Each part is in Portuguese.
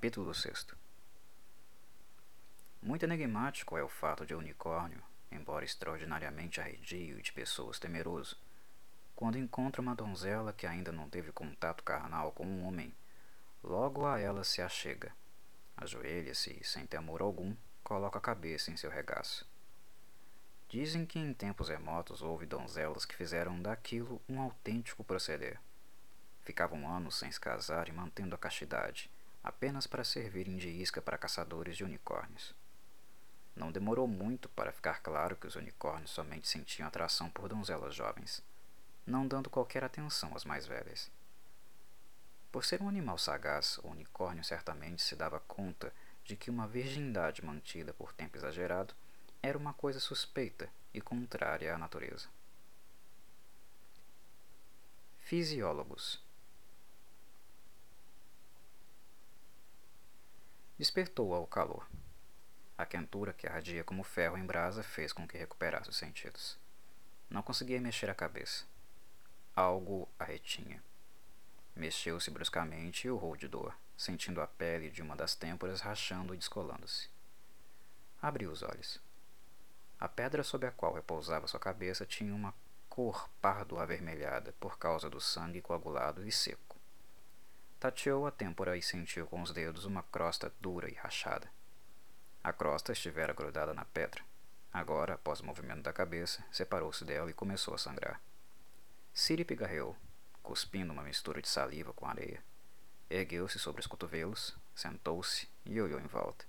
Capítulo 6 Muito enigmático é o fato de o unicórnio, embora extraordinariamente arredio e de pessoas temeroso, quando encontra uma donzela que ainda não teve contato carnal com um homem, logo a ela se achega, ajoelha-se e, sem temor algum, coloca a cabeça em seu regaço. Dizem que em tempos remotos houve donzelas que fizeram daquilo um autêntico proceder. Ficavam anos sem se casar e mantendo a castidade, apenas para servirem de isca para caçadores de unicórnios. Não demorou muito para ficar claro que os unicórnios somente sentiam atração por donzelas jovens, não dando qualquer atenção às mais velhas. Por ser um animal sagaz, o unicórnio certamente se dava conta de que uma virgindade mantida por tempo exagerado era uma coisa suspeita e contrária à natureza. Fisiólogos Despertou ao calor. A quentura que ardia como ferro em brasa fez com que recuperasse os sentidos. Não conseguia mexer a cabeça. Algo a retinha. Mexeu-se bruscamente e urrou de dor, sentindo a pele de uma das têmporas rachando e descolando-se. Abriu os olhos. A pedra sob a qual repousava sua cabeça tinha uma cor pardo-avermelhada por causa do sangue coagulado e seco. Tateou a têmpora e sentiu com os dedos uma crosta dura e rachada. A crosta estivera grudada na pedra. Agora, após o movimento da cabeça, separou-se dela e começou a sangrar. Siri pigarreou, cuspindo uma mistura de saliva com areia. Ergueu-se sobre os cotovelos, sentou-se e olhou em volta.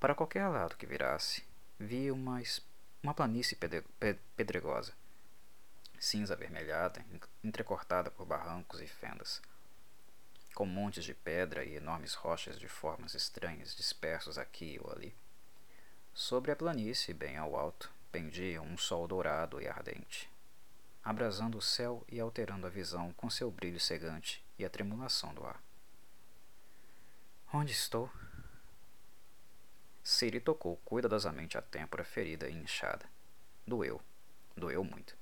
Para qualquer lado que virasse, via uma, uma planície pedregosa, cinza avermelhada, entrecortada por barrancos e fendas, com montes de pedra e enormes rochas de formas estranhas dispersos aqui ou ali. Sobre a planície, bem ao alto, pendia um sol dourado e ardente, abrasando o céu e alterando a visão com seu brilho cegante e a tremulação do ar. Onde estou? Siri tocou cuidadosamente a têmpora ferida e inchada. Doeu. Doeu muito.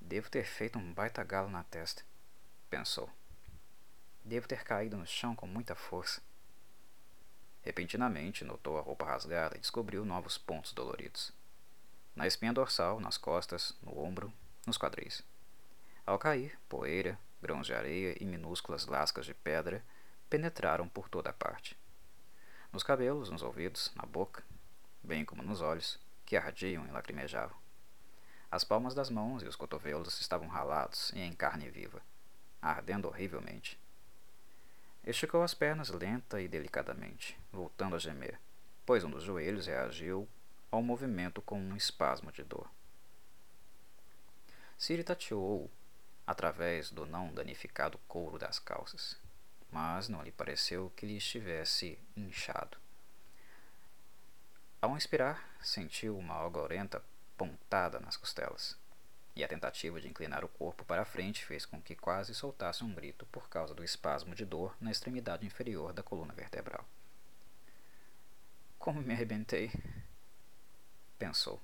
Devo ter feito um baita galo na testa, pensou. Devo ter caído no chão com muita força. Repentinamente notou a roupa rasgada e descobriu novos pontos doloridos. Na espinha dorsal, nas costas, no ombro, nos quadris. Ao cair, poeira, grãos de areia e minúsculas lascas de pedra penetraram por toda a parte nos cabelos, nos ouvidos, na boca, bem como nos olhos, que ardiam e lacrimejavam. As palmas das mãos e os cotovelos estavam ralados e em carne viva, ardendo horrivelmente. Esticou as pernas lenta e delicadamente, voltando a gemer, pois um dos joelhos reagiu ao movimento com um espasmo de dor. Siri tateou através do não danificado couro das calças mas não lhe pareceu que lhe estivesse inchado. Ao inspirar, sentiu uma ogorenta pontada nas costelas, e a tentativa de inclinar o corpo para a frente fez com que quase soltasse um grito por causa do espasmo de dor na extremidade inferior da coluna vertebral. Como me arrebentei? pensou.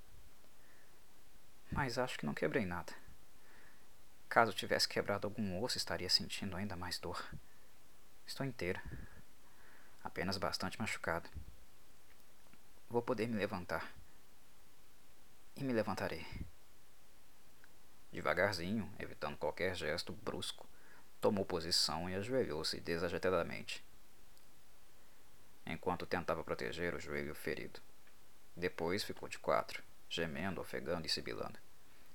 Mas acho que não quebrei nada. Caso tivesse quebrado algum osso, estaria sentindo ainda mais dor. Estou inteira. Apenas bastante machucada. Vou poder me levantar. E me levantarei. Devagarzinho, evitando qualquer gesto brusco, tomou posição e ajoelhou-se desajeitadamente, enquanto tentava proteger o joelho ferido. Depois ficou de quatro, gemendo, ofegando e sibilando.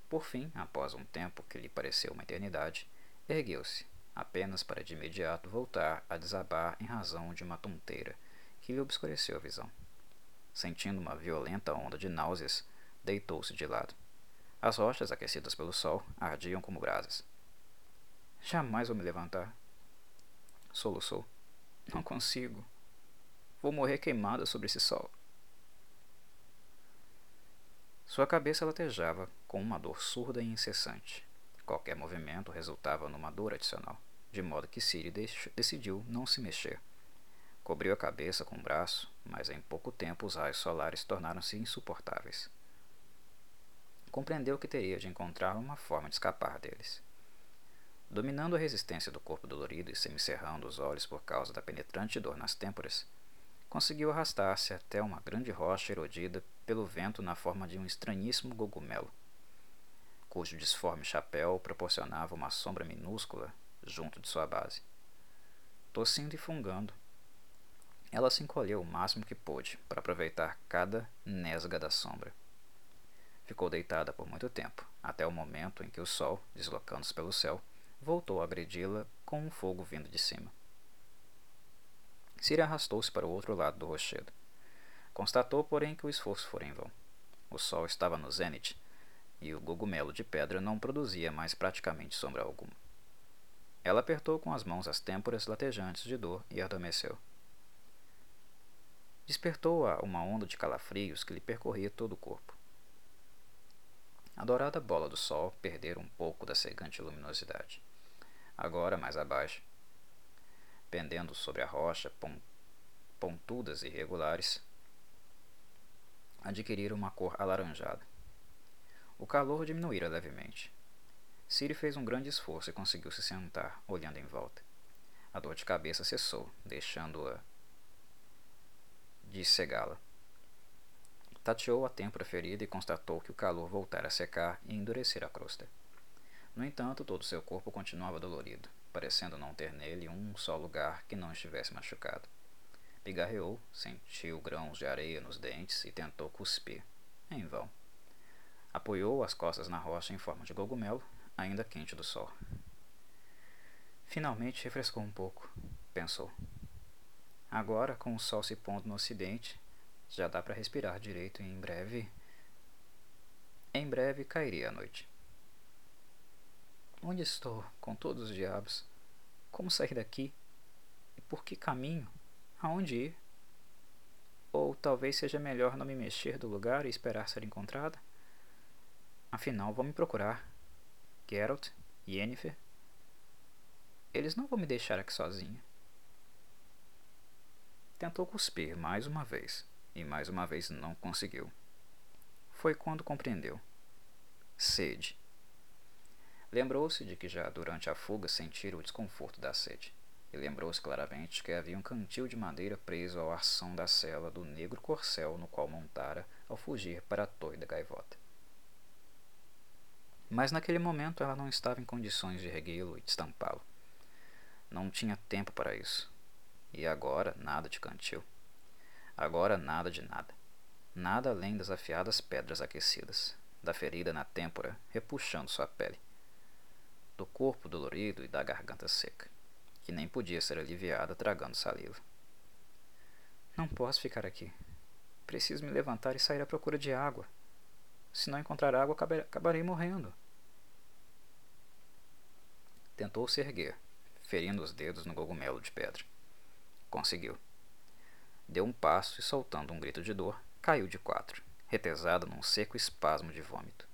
Por fim, após um tempo que lhe pareceu uma eternidade, ergueu-se apenas para de imediato voltar a desabar em razão de uma tonteira que lhe obscureceu a visão. Sentindo uma violenta onda de náuseas, deitou-se de lado. As rochas, aquecidas pelo sol, ardiam como brasas. Jamais vou me levantar. Soluçou. Não consigo. Vou morrer queimada sobre esse sol. Sua cabeça latejava com uma dor surda e incessante. Qualquer movimento resultava numa dor adicional de modo que Siri decidiu não se mexer. Cobriu a cabeça com o braço, mas em pouco tempo os raios solares tornaram-se insuportáveis. Compreendeu que teria de encontrar uma forma de escapar deles. Dominando a resistência do corpo dolorido e semicerrando os olhos por causa da penetrante dor nas têmporas, conseguiu arrastar-se até uma grande rocha erodida pelo vento na forma de um estranhíssimo cogumelo, cujo disforme chapéu proporcionava uma sombra minúscula junto de sua base. Tossindo e fungando, ela se encolheu o máximo que pôde para aproveitar cada nesga da sombra. Ficou deitada por muito tempo, até o momento em que o sol, deslocando-se pelo céu, voltou a agredi-la com um fogo vindo de cima. Siri arrastou-se para o outro lado do rochedo. Constatou, porém, que o esforço fora em vão. O sol estava no zênite e o cogumelo de pedra não produzia mais praticamente sombra alguma. Ela apertou com as mãos as têmporas latejantes de dor e adormeceu. Despertou-a uma onda de calafrios que lhe percorria todo o corpo. A dourada bola do sol perdera um pouco da cegante luminosidade. Agora, mais abaixo, pendendo sobre a rocha, pontudas e irregulares, adquiriram uma cor alaranjada. O calor diminuíra levemente. Siri fez um grande esforço e conseguiu se sentar, olhando em volta. A dor de cabeça cessou, deixando-a de cegá-la. Tateou a têmpora ferida e constatou que o calor voltara a secar e endurecer a crosta. No entanto, todo seu corpo continuava dolorido, parecendo não ter nele um só lugar que não estivesse machucado. Pigarreou, sentiu grãos de areia nos dentes e tentou cuspir. Em vão. Apoiou as costas na rocha em forma de cogumelo, ainda quente do sol. Finalmente refrescou um pouco, pensou. Agora, com o sol se pondo no ocidente, já dá para respirar direito e em breve. Em breve cairia a noite. Onde estou, com todos os diabos? Como sair daqui? E por que caminho? Aonde ir? Ou talvez seja melhor não me mexer do lugar e esperar ser encontrada? Afinal, vão me procurar. Geralt, Yennefer. Eles não vão me deixar aqui sozinha. Tentou cuspir mais uma vez, e mais uma vez não conseguiu. Foi quando compreendeu. Sede. Lembrou-se de que já durante a fuga sentira o desconforto da sede, e lembrou-se claramente que havia um cantil de madeira preso ao arção da cela do negro corcel no qual montara ao fugir para a torre da gaivota. Mas naquele momento ela não estava em condições de erguê-lo e destampá-lo. Não tinha tempo para isso. E agora nada de cantil. Agora nada de nada. Nada além das afiadas pedras aquecidas, da ferida na têmpora repuxando sua pele, do corpo dolorido e da garganta seca, que nem podia ser aliviada tragando saliva. Não posso ficar aqui. Preciso me levantar e sair à procura de água. Se não encontrar água, acabarei morrendo. Tentou se erguer, ferindo os dedos no cogumelo de pedra. Conseguiu. Deu um passo e, soltando um grito de dor, caiu de quatro, retesada num seco espasmo de vômito.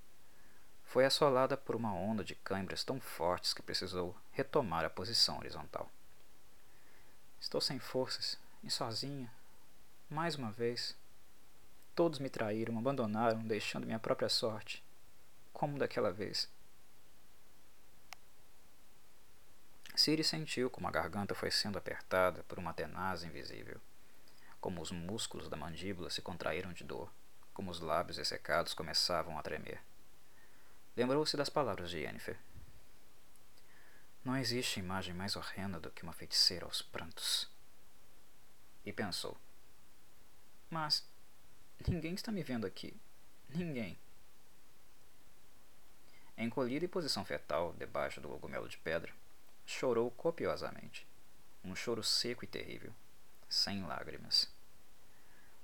Foi assolada por uma onda de câimbras tão fortes que precisou retomar a posição horizontal. Estou sem forças e sozinha. Mais uma vez. Todos me traíram, abandonaram, deixando minha própria sorte. Como daquela vez. Siri sentiu como a garganta foi sendo apertada por uma tenaz invisível, como os músculos da mandíbula se contraíram de dor, como os lábios ressecados começavam a tremer. Lembrou-se das palavras de Yennefer. Não existe imagem mais horrenda do que uma feiticeira aos prantos. E pensou: Mas ninguém está me vendo aqui. Ninguém. Encolhida em posição fetal debaixo do cogumelo de pedra, chorou copiosamente. Um choro seco e terrível, sem lágrimas.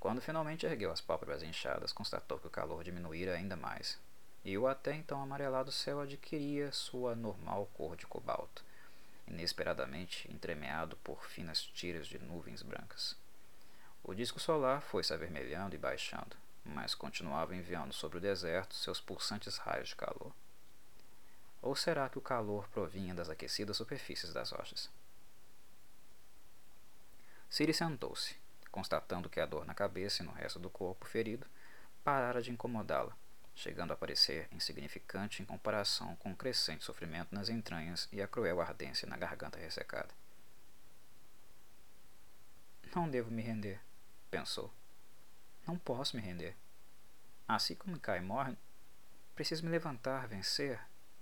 Quando finalmente ergueu as pálpebras inchadas, constatou que o calor diminuíra ainda mais, e o até então amarelado céu adquiria sua normal cor de cobalto, inesperadamente entremeado por finas tiras de nuvens brancas. O disco solar foi-se avermelhando e baixando, mas continuava enviando sobre o deserto seus pulsantes raios de calor. Ou será que o calor provinha das aquecidas superfícies das rochas? Siri sentou-se, constatando que a dor na cabeça e no resto do corpo ferido parara de incomodá-la, chegando a parecer insignificante em comparação com o crescente sofrimento nas entranhas e a cruel ardência na garganta ressecada. Não devo me render, pensou. Não posso me render. Assim como cai morre, preciso me levantar, vencer,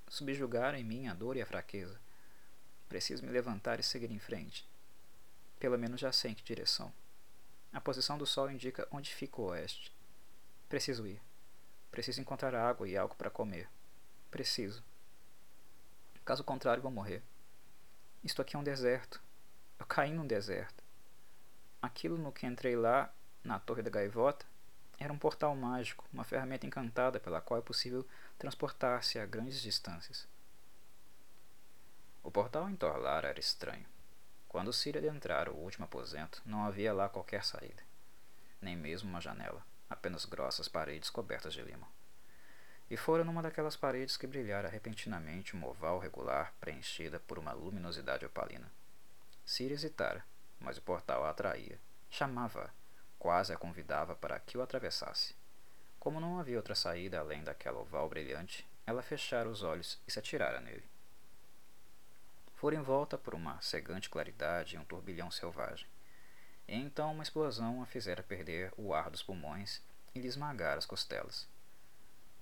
subjugar em mim a dor e a fraqueza. Preciso me levantar e seguir em frente. Pelo menos já sei em que direção. A posição do sol indica onde fica o oeste. Preciso ir. Preciso encontrar água e algo para comer. Preciso. Caso contrário, vou morrer. Isto aqui é um deserto. Eu caí num deserto. Aquilo no que entrei lá, na Torre da Gaivota, era um portal mágico, uma ferramenta encantada pela qual é possível transportar-se a grandes distâncias. O portal em Torlar era estranho. Quando Ciri adentrara o último aposento, não havia lá qualquer saída, nem mesmo uma janela apenas grossas paredes cobertas de limo. E fora numa daquelas paredes que brilhara repentinamente uma oval regular preenchida por uma luminosidade opalina. Siri hesitara, mas o portal a atraía, chamava-a, quase a convidava para que o atravessasse. Como não havia outra saída além daquela oval brilhante, ela fechara os olhos e se atirara nele. Fora envolta por uma cegante claridade e um turbilhão selvagem. E então uma explosão a fizera perder o ar dos pulmões e lhe esmagara as costelas.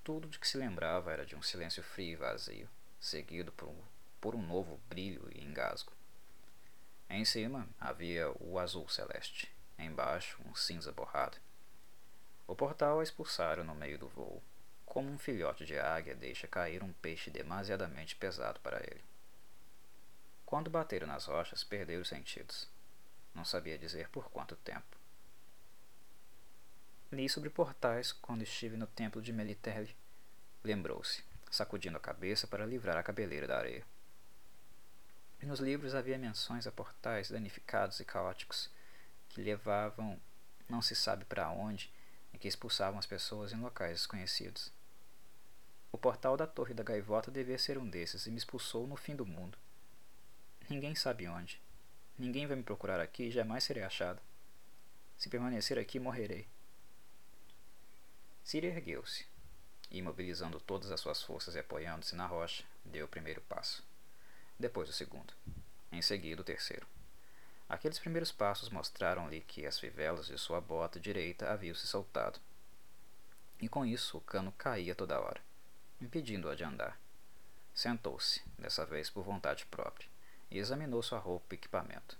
Tudo de que se lembrava era de um silêncio frio e vazio, seguido por um, por um novo brilho e engasgo. Em cima havia o azul celeste, embaixo um cinza borrado. O portal a expulsara no meio do voo, como um filhote de águia deixa cair um peixe demasiadamente pesado para ele. Quando bateram nas rochas, perdeu os sentidos. Não sabia dizer por quanto tempo. Li sobre portais quando estive no templo de Melitele. Lembrou-se, sacudindo a cabeça para livrar a cabeleira da areia. E nos livros havia menções a portais danificados e caóticos que levavam não se sabe para onde e que expulsavam as pessoas em locais desconhecidos. O portal da Torre da Gaivota devia ser um desses e me expulsou no fim do mundo. Ninguém sabe onde. Ninguém vai me procurar aqui e jamais serei achado. Se permanecer aqui, morrerei. Siri ergueu-se, e, todas as suas forças e apoiando-se na rocha, deu o primeiro passo. Depois o segundo. Em seguida, o terceiro. Aqueles primeiros passos mostraram-lhe que as fivelas de sua bota direita haviam se soltado. E com isso o cano caía toda hora, impedindo-a de andar. Sentou-se, dessa vez por vontade própria e examinou sua roupa e equipamento.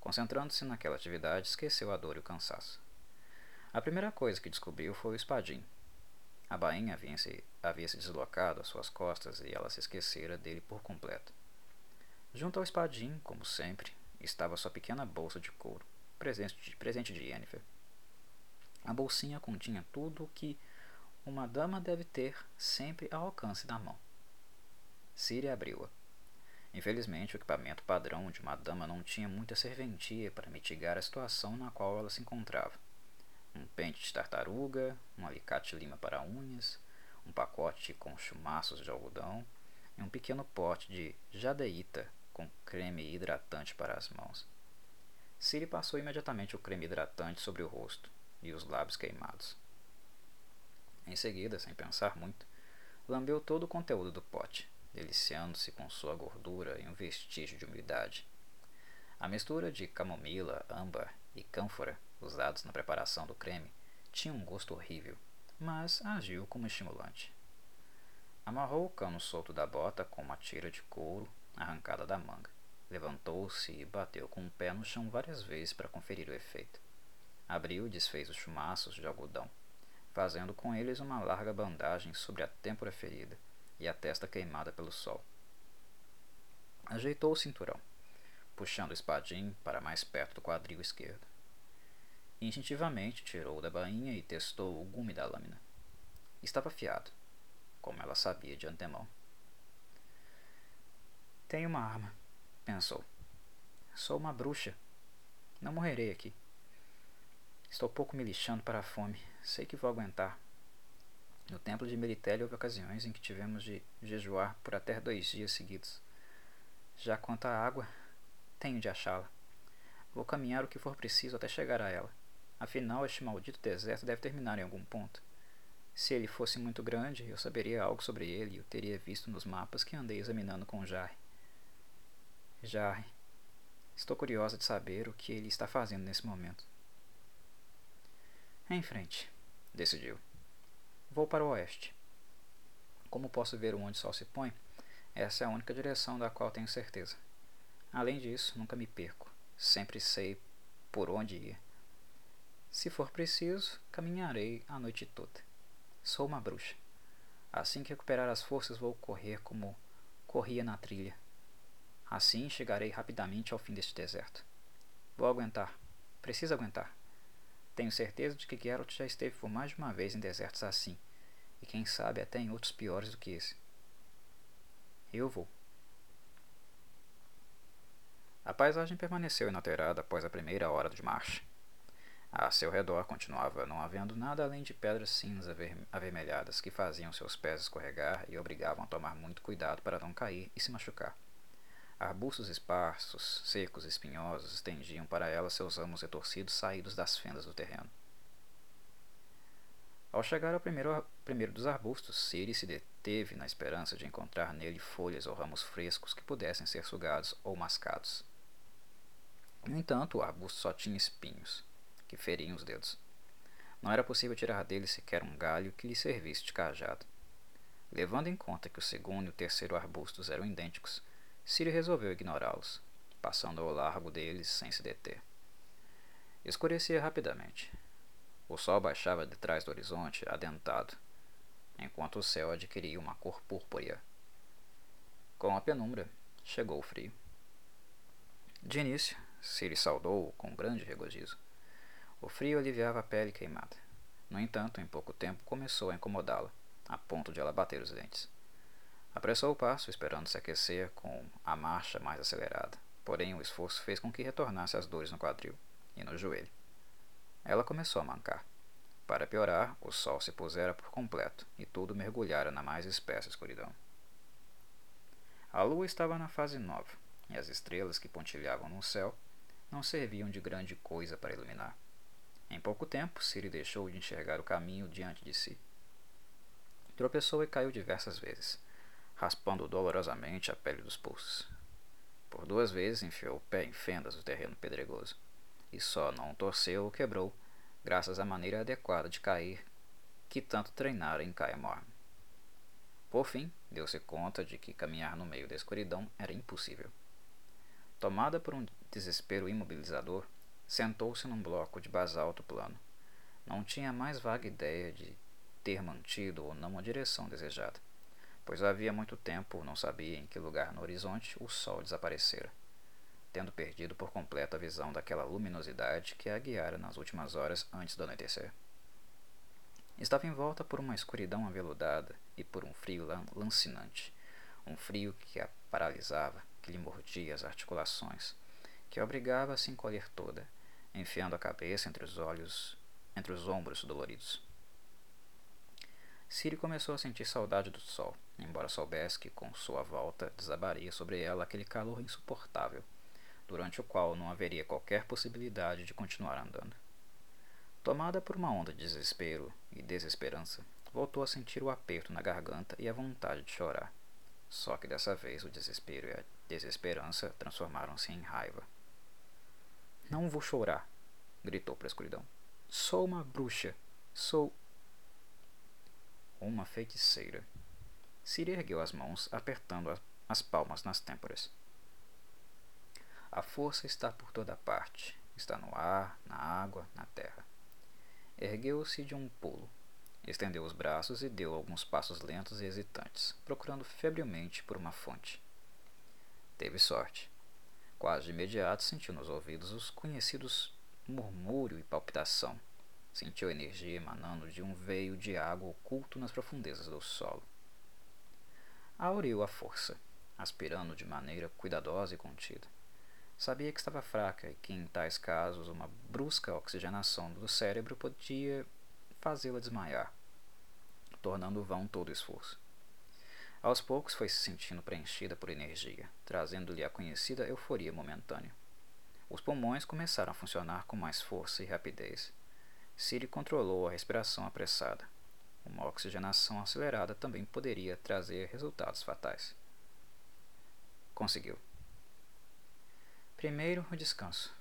Concentrando-se naquela atividade, esqueceu a dor e o cansaço. A primeira coisa que descobriu foi o espadim. A bainha havia se, havia se deslocado às suas costas e ela se esquecera dele por completo. Junto ao espadim, como sempre, estava sua pequena bolsa de couro, presente de, presente de Yennefer. A bolsinha continha tudo o que uma dama deve ter sempre ao alcance da mão. Ciri abriu-a. Infelizmente, o equipamento padrão de uma dama não tinha muita serventia para mitigar a situação na qual ela se encontrava. Um pente de tartaruga, um alicate lima para unhas, um pacote com chumaços de algodão e um pequeno pote de jadeíta com creme hidratante para as mãos. Siri passou imediatamente o creme hidratante sobre o rosto e os lábios queimados. Em seguida, sem pensar muito, lambeu todo o conteúdo do pote deliciando-se com sua gordura e um vestígio de umidade. A mistura de camomila, âmbar e cânfora usados na preparação do creme tinha um gosto horrível, mas agiu como estimulante. Amarrou o cano solto da bota com uma tira de couro arrancada da manga. Levantou-se e bateu com o pé no chão várias vezes para conferir o efeito. Abriu e desfez os chumaços de algodão, fazendo com eles uma larga bandagem sobre a têmpora ferida e a testa queimada pelo sol. Ajeitou o cinturão, puxando o espadim para mais perto do quadril esquerdo. Instintivamente tirou da bainha e testou o gume da lâmina. Estava afiado, como ela sabia de antemão. Tenho uma arma, pensou. Sou uma bruxa. Não morrerei aqui. Estou pouco me lixando para a fome. Sei que vou aguentar. No templo de Meritele houve ocasiões em que tivemos de jejuar por até dois dias seguidos. Já quanto à água, tenho de achá-la. Vou caminhar o que for preciso até chegar a ela. Afinal, este maldito deserto deve terminar em algum ponto. Se ele fosse muito grande, eu saberia algo sobre ele e o teria visto nos mapas que andei examinando com Jarre. Jarre. Estou curiosa de saber o que ele está fazendo nesse momento. Em frente, decidiu. Vou para o oeste. Como posso ver onde o sol se põe, essa é a única direção da qual tenho certeza. Além disso, nunca me perco. Sempre sei por onde ir. Se for preciso, caminharei a noite toda. Sou uma bruxa. Assim que recuperar as forças, vou correr como corria na trilha. Assim chegarei rapidamente ao fim deste deserto. Vou aguentar. Preciso aguentar. Tenho certeza de que Geralt já esteve por mais de uma vez em desertos assim, e quem sabe até em outros piores do que esse. Eu vou. A paisagem permaneceu inalterada após a primeira hora de marcha. A seu redor continuava não havendo nada além de pedras cinza avermelhadas que faziam seus pés escorregar e obrigavam a tomar muito cuidado para não cair e se machucar. Arbustos esparsos, secos e espinhosos estendiam para ela seus ramos retorcidos saídos das fendas do terreno. Ao chegar ao primeiro, primeiro dos arbustos, Siri se deteve na esperança de encontrar nele folhas ou ramos frescos que pudessem ser sugados ou mascados. No entanto, o arbusto só tinha espinhos, que feriam os dedos. Não era possível tirar dele sequer um galho que lhe servisse de cajado. Levando em conta que o segundo e o terceiro arbustos eram idênticos, Siri resolveu ignorá-los, passando ao largo deles sem se deter. Escurecia rapidamente. O sol baixava de trás do horizonte, adentado, enquanto o céu adquiria uma cor púrpura. Com a penumbra, chegou o frio. De início, Siri saudou-o com grande regozijo. O frio aliviava a pele queimada. No entanto, em pouco tempo começou a incomodá-la, a ponto de ela bater os dentes. Apressou o passo, esperando se aquecer com a marcha mais acelerada. Porém, o esforço fez com que retornasse as dores no quadril e no joelho. Ela começou a mancar. Para piorar, o sol se pusera por completo e tudo mergulhara na mais espessa escuridão. A lua estava na fase nova, e as estrelas que pontilhavam no céu não serviam de grande coisa para iluminar. Em pouco tempo, Siri deixou de enxergar o caminho diante de si. Tropeçou e caiu diversas vezes, raspando dolorosamente a pele dos pulsos. Por duas vezes enfiou o pé em fendas do terreno pedregoso, e só não torceu ou quebrou, graças à maneira adequada de cair que tanto treinara em Caia Por fim, deu-se conta de que caminhar no meio da escuridão era impossível. Tomada por um desespero imobilizador, sentou-se num bloco de basalto plano. Não tinha mais vaga ideia de ter mantido ou não a direção desejada, pois havia muito tempo não sabia em que lugar no horizonte o sol desaparecera, tendo perdido por completo a visão daquela luminosidade que a guiara nas últimas horas antes do anoitecer. Estava envolta por uma escuridão aveludada e por um frio lancinante, um frio que a paralisava, que lhe mordia as articulações, que a obrigava a se encolher toda, enfiando a cabeça entre os olhos, entre os ombros doloridos. Siri começou a sentir saudade do sol, embora soubesse que com sua volta desabaria sobre ela aquele calor insuportável, durante o qual não haveria qualquer possibilidade de continuar andando. Tomada por uma onda de desespero e desesperança, voltou a sentir o aperto na garganta e a vontade de chorar. Só que dessa vez o desespero e a desesperança transformaram-se em raiva. Não vou chorar, gritou para a escuridão. Sou uma bruxa. Sou. Uma feiticeira. Siri ergueu as mãos, apertando as palmas nas têmporas. A força está por toda parte. Está no ar, na água, na terra. Ergueu-se de um pulo. Estendeu os braços e deu alguns passos lentos e hesitantes, procurando febrilmente por uma fonte. Teve sorte. Quase de imediato sentiu nos ouvidos os conhecidos murmúrio e palpitação. Sentiu energia emanando de um veio de água oculto nas profundezas do solo. Auriu a força, aspirando de maneira cuidadosa e contida. Sabia que estava fraca e que, em tais casos, uma brusca oxigenação do cérebro podia fazê-la desmaiar, tornando vão todo o esforço. Aos poucos foi se sentindo preenchida por energia, trazendo-lhe a conhecida euforia momentânea. Os pulmões começaram a funcionar com mais força e rapidez. Siri controlou a respiração apressada. Uma oxigenação acelerada também poderia trazer resultados fatais. Conseguiu. Primeiro, o descanso.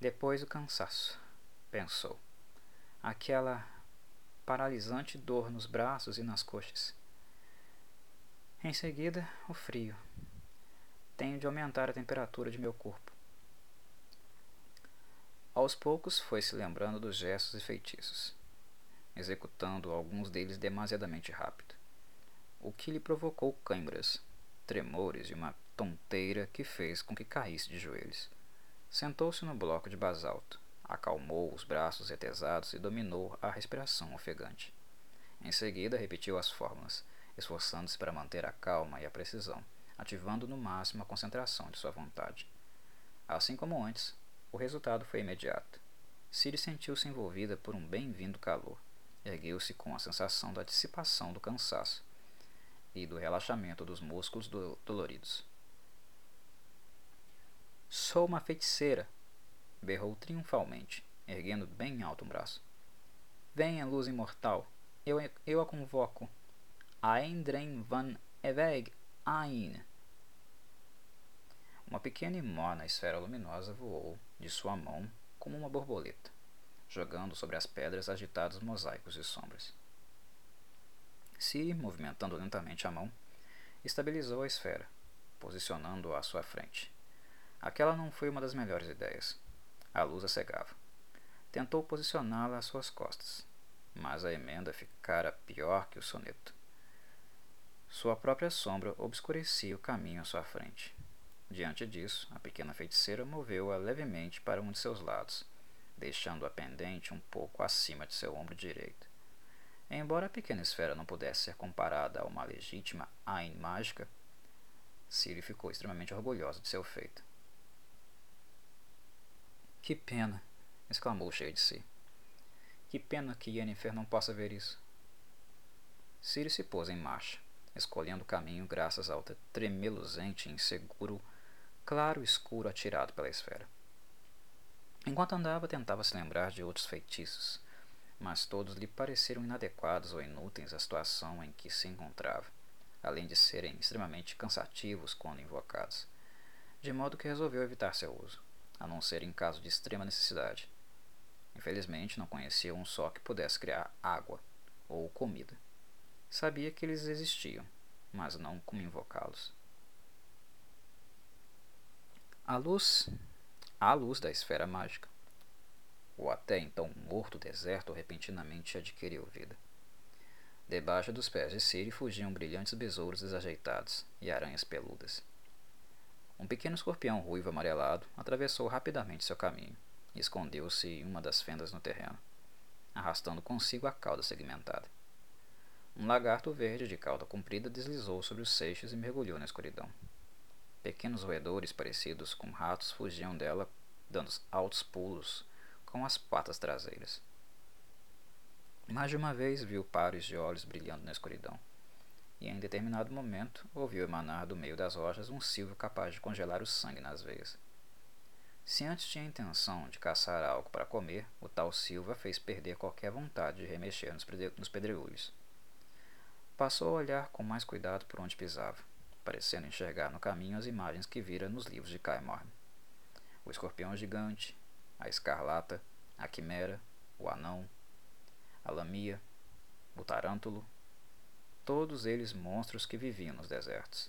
Depois, o cansaço, pensou. Aquela paralisante dor nos braços e nas coxas. Em seguida, o frio. Tenho de aumentar a temperatura de meu corpo. Aos poucos foi se lembrando dos gestos e feitiços, executando alguns deles demasiadamente rápido, o que lhe provocou câimbras, tremores e uma tonteira que fez com que caísse de joelhos. Sentou-se no bloco de basalto, acalmou os braços retesados e dominou a respiração ofegante. Em seguida, repetiu as fórmulas, esforçando-se para manter a calma e a precisão, ativando no máximo a concentração de sua vontade. Assim como antes, o resultado foi imediato. Siri sentiu-se envolvida por um bem-vindo calor. Ergueu-se com a sensação da dissipação do cansaço e do relaxamento dos músculos do doloridos. Sou uma feiticeira! berrou triunfalmente, erguendo bem alto um braço. Venha, luz imortal! Eu, eu a convoco. Aendren van Eveg Ain. Uma pequena e morna esfera luminosa voou de sua mão como uma borboleta, jogando sobre as pedras agitados mosaicos de sombras. Siri, movimentando lentamente a mão, estabilizou a esfera, posicionando-a à sua frente. Aquela não foi uma das melhores ideias. A luz a cegava. Tentou posicioná-la às suas costas, mas a emenda ficara pior que o soneto. Sua própria sombra obscurecia o caminho à sua frente. Diante disso, a pequena feiticeira moveu-a levemente para um de seus lados, deixando-a pendente um pouco acima de seu ombro direito. Embora a pequena esfera não pudesse ser comparada a uma legítima Ain mágica, Ciri ficou extremamente orgulhosa de seu feito. Que pena! exclamou cheio de si. Que pena que Yennefer não possa ver isso. Ciri se pôs em marcha, escolhendo o caminho graças ao tremeluzente e inseguro claro escuro atirado pela esfera. Enquanto andava, tentava se lembrar de outros feitiços, mas todos lhe pareceram inadequados ou inúteis à situação em que se encontrava, além de serem extremamente cansativos quando invocados, de modo que resolveu evitar seu uso, a não ser em caso de extrema necessidade. Infelizmente, não conhecia um só que pudesse criar água ou comida. Sabia que eles existiam, mas não como invocá-los. A luz, a luz da esfera mágica. O até então morto deserto repentinamente adquiriu vida. Debaixo dos pés de Siri fugiam brilhantes besouros desajeitados e aranhas peludas. Um pequeno escorpião ruivo amarelado atravessou rapidamente seu caminho e escondeu-se em uma das fendas no terreno, arrastando consigo a cauda segmentada. Um lagarto verde de cauda comprida deslizou sobre os seixos e mergulhou na escuridão. Pequenos roedores parecidos com ratos fugiam dela, dando altos pulos com as patas traseiras. Mais de uma vez viu pares de olhos brilhando na escuridão, e em determinado momento ouviu emanar do meio das rochas um silvo capaz de congelar o sangue nas veias. Se antes tinha a intenção de caçar algo para comer, o tal Silva fez perder qualquer vontade de remexer nos pedregulhos. Passou a olhar com mais cuidado por onde pisava parecendo enxergar no caminho as imagens que vira nos livros de Caimorn. O escorpião gigante, a escarlata, a quimera, o anão, a lamia, o tarântulo, todos eles monstros que viviam nos desertos.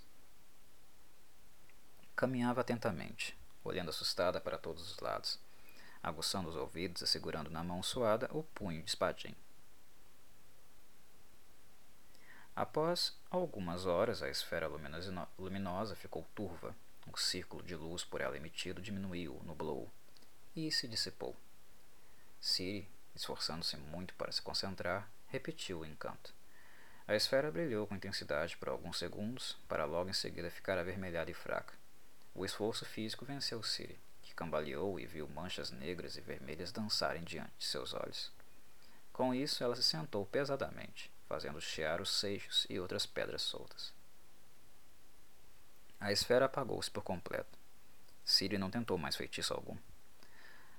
Caminhava atentamente, olhando assustada para todos os lados, aguçando os ouvidos e segurando na mão suada o punho de espadim. Após algumas horas, a esfera luminosa ficou turva. O círculo de luz por ela emitido diminuiu, nublou e se dissipou. Siri, esforçando-se muito para se concentrar, repetiu o encanto. A esfera brilhou com intensidade por alguns segundos, para logo em seguida ficar avermelhada e fraca. O esforço físico venceu Siri, que cambaleou e viu manchas negras e vermelhas dançarem diante de seus olhos. Com isso, ela se sentou pesadamente fazendo chiar os seixos e outras pedras soltas. A esfera apagou-se por completo. Siri não tentou mais feitiço algum.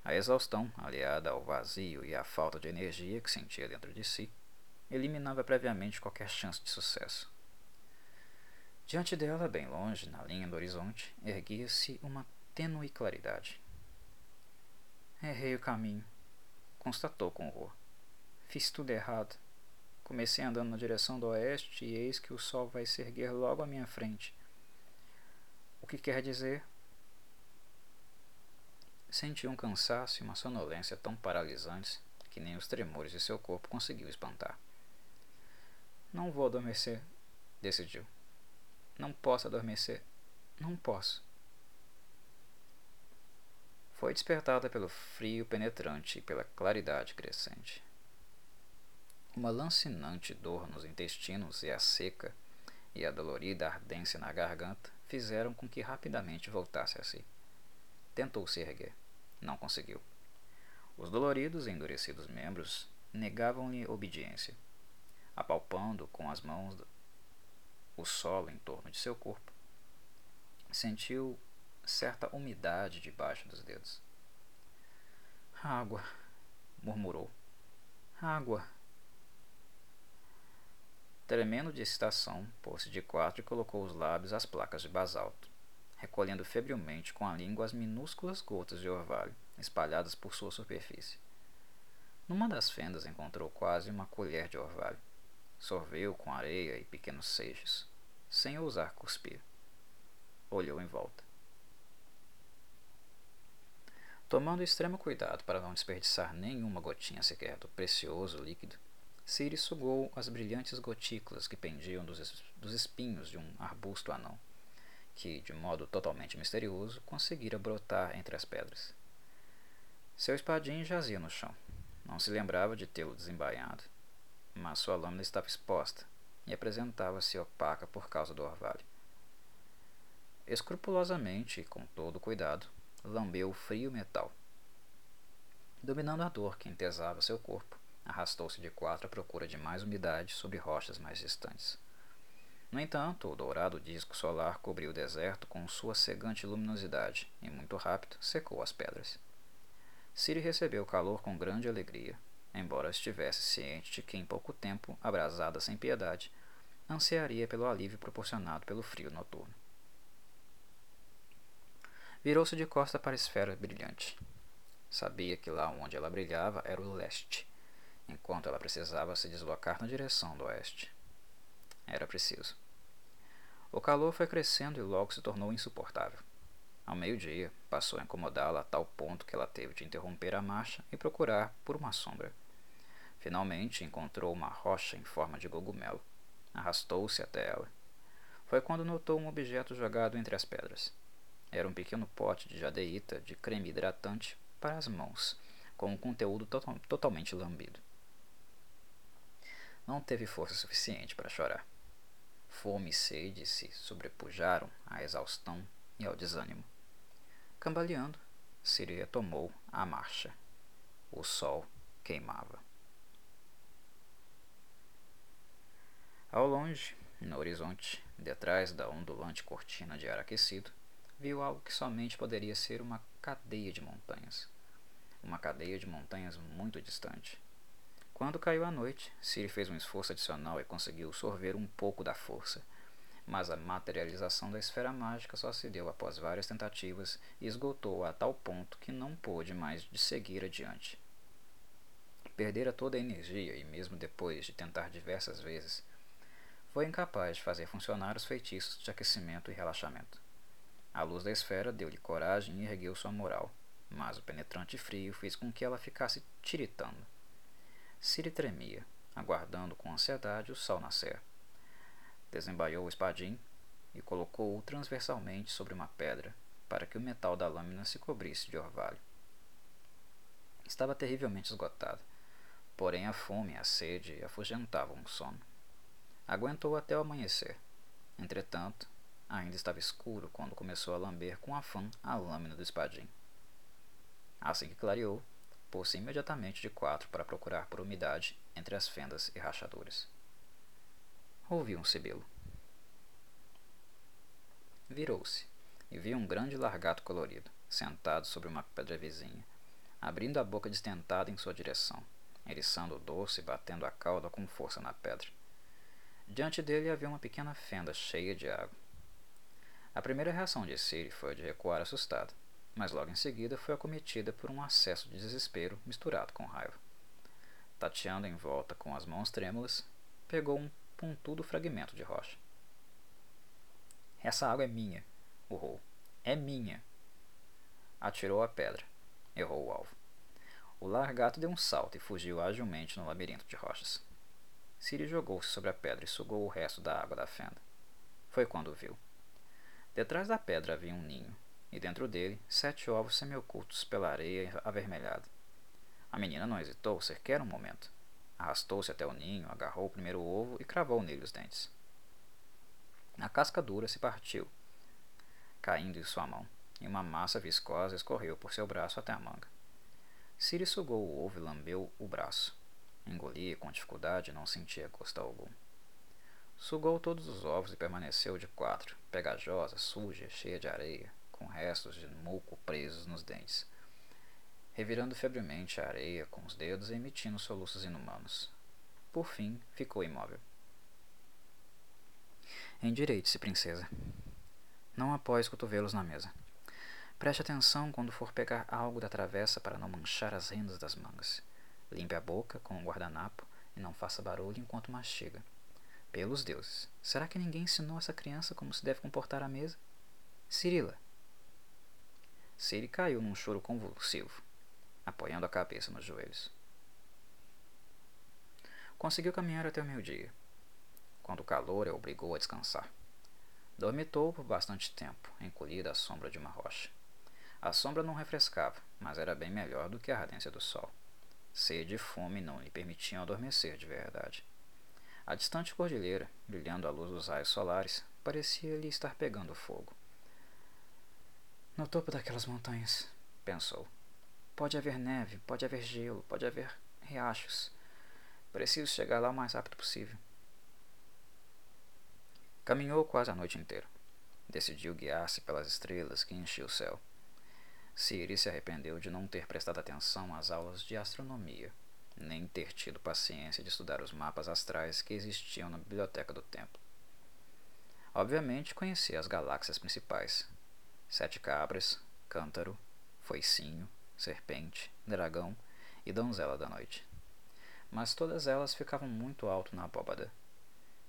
A exaustão, aliada ao vazio e à falta de energia que sentia dentro de si, eliminava previamente qualquer chance de sucesso. Diante dela, bem longe, na linha do horizonte, erguia-se uma tênue claridade. Errei o caminho, constatou com horror. Fiz tudo errado. Comecei andando na direção do oeste e eis que o sol vai se erguer logo à minha frente. O que quer dizer? Senti um cansaço e uma sonolência tão paralisantes que nem os tremores de seu corpo conseguiu espantar. Não vou adormecer, decidiu. Não posso adormecer. Não posso. Foi despertada pelo frio penetrante e pela claridade crescente. Uma lancinante dor nos intestinos e a seca e a dolorida ardência na garganta fizeram com que rapidamente voltasse a si. Tentou se erguer. Não conseguiu. Os doloridos e endurecidos membros negavam-lhe obediência. Apalpando com as mãos o solo em torno de seu corpo, sentiu certa umidade debaixo dos dedos. Água, murmurou. Água. Tremendo de excitação, pôs-se de quatro e colocou os lábios às placas de basalto, recolhendo febrilmente com a língua as minúsculas gotas de orvalho espalhadas por sua superfície. Numa das fendas encontrou quase uma colher de orvalho. Sorveu com areia e pequenos seixos, sem ousar cuspir. Olhou em volta. Tomando extremo cuidado para não desperdiçar nenhuma gotinha sequer do precioso líquido, Siri sugou as brilhantes gotículas que pendiam dos, dos espinhos de um arbusto anão, que, de modo totalmente misterioso, conseguira brotar entre as pedras. Seu espadim jazia no chão. Não se lembrava de tê-lo desembainhado, mas sua lâmina estava exposta e apresentava-se opaca por causa do orvalho. Escrupulosamente e com todo cuidado, lambeu o frio metal. Dominando a dor que entesava seu corpo, arrastou-se de quatro à procura de mais umidade sobre rochas mais distantes. No entanto, o dourado disco solar cobriu o deserto com sua cegante luminosidade e, muito rápido, secou as pedras. Siri recebeu o calor com grande alegria, embora estivesse ciente de que em pouco tempo, abrasada sem piedade, ansiaria pelo alívio proporcionado pelo frio noturno. Virou-se de costa para a esfera brilhante. Sabia que lá onde ela brilhava era o leste, enquanto ela precisava se deslocar na direção do oeste. Era preciso. O calor foi crescendo e logo se tornou insuportável. Ao meio-dia, passou a incomodá-la a tal ponto que ela teve de interromper a marcha e procurar por uma sombra. Finalmente encontrou uma rocha em forma de cogumelo. Arrastou-se até ela. Foi quando notou um objeto jogado entre as pedras. Era um pequeno pote de jadeíta de creme hidratante para as mãos, com um conteúdo to totalmente lambido. Não teve força suficiente para chorar. Fome e sede se sobrepujaram à exaustão e ao desânimo. Cambaleando, Siria tomou a marcha. O sol queimava. Ao longe, no horizonte, detrás da ondulante cortina de ar aquecido, viu algo que somente poderia ser uma cadeia de montanhas. Uma cadeia de montanhas muito distante, quando caiu a noite, Siri fez um esforço adicional e conseguiu sorver um pouco da força. Mas a materialização da esfera mágica só se deu após várias tentativas e esgotou a tal ponto que não pôde mais de seguir adiante. Perdera toda a energia e, mesmo depois de tentar diversas vezes, foi incapaz de fazer funcionar os feitiços de aquecimento e relaxamento. A luz da esfera deu-lhe coragem e ergueu sua moral, mas o penetrante frio fez com que ela ficasse tiritando. Siri tremia, aguardando com ansiedade o sol nascer. Desembaiou o espadim e colocou-o transversalmente sobre uma pedra, para que o metal da lâmina se cobrisse de orvalho. Estava terrivelmente esgotado, porém a fome a sede afugentavam o sono. Aguentou até o amanhecer. Entretanto, ainda estava escuro quando começou a lamber com afã a lâmina do espadim. Assim que clareou, pôs-se imediatamente de quatro para procurar por umidade entre as fendas e rachaduras. Ouviu um sibilo. Virou-se e viu um grande largato colorido, sentado sobre uma pedra vizinha, abrindo a boca destentada em sua direção, eriçando o dorso e batendo a cauda com força na pedra. Diante dele havia uma pequena fenda cheia de água. A primeira reação de Siri foi de recuar assustado, mas logo em seguida foi acometida por um acesso de desespero misturado com raiva. Tateando em volta com as mãos trêmulas, pegou um pontudo fragmento de rocha. Essa água é minha, urrou. É minha. Atirou a pedra. Errou o alvo. O largato deu um salto e fugiu agilmente no labirinto de rochas. Siri jogou-se sobre a pedra e sugou o resto da água da fenda. Foi quando viu. Detrás da pedra havia um ninho, e dentro dele sete ovos semiocultos pela areia avermelhada. A menina não hesitou sequer um momento. Arrastou-se até o ninho, agarrou o primeiro ovo e cravou nele os dentes. A casca dura se partiu, caindo em sua mão, e uma massa viscosa escorreu por seu braço até a manga. Siri sugou o ovo e lambeu o braço. Engolia com dificuldade e não sentia gosto algum. Sugou todos os ovos e permaneceu de quatro, pegajosa, suja, cheia de areia, com restos de muco presos nos dentes, revirando febrilmente a areia com os dedos e emitindo soluços inumanos. Por fim, ficou imóvel. Endireite-se, princesa. Não apoie os cotovelos na mesa. Preste atenção quando for pegar algo da travessa para não manchar as rendas das mangas. Limpe a boca com o guardanapo e não faça barulho enquanto mastiga. Pelos deuses, será que ninguém ensinou essa criança como se deve comportar à mesa? Cirila. Siri caiu num choro convulsivo, apoiando a cabeça nos joelhos. Conseguiu caminhar até o meio-dia, quando o calor a obrigou a descansar. Dormitou por bastante tempo, encolhida à sombra de uma rocha. A sombra não refrescava, mas era bem melhor do que a ardência do sol. Sede e fome não lhe permitiam adormecer de verdade. A distante cordilheira, brilhando à luz dos raios solares, parecia-lhe estar pegando fogo. No topo daquelas montanhas, pensou. Pode haver neve, pode haver gelo, pode haver riachos. Preciso chegar lá o mais rápido possível. Caminhou quase a noite inteira. Decidiu guiar-se pelas estrelas que enchiam o céu. Siri se arrependeu de não ter prestado atenção às aulas de astronomia nem ter tido paciência de estudar os mapas astrais que existiam na biblioteca do templo. Obviamente conhecia as galáxias principais: Sete Cabras, Cântaro, Foicinho, Serpente, Dragão e Donzela da Noite. Mas todas elas ficavam muito alto na abóbada,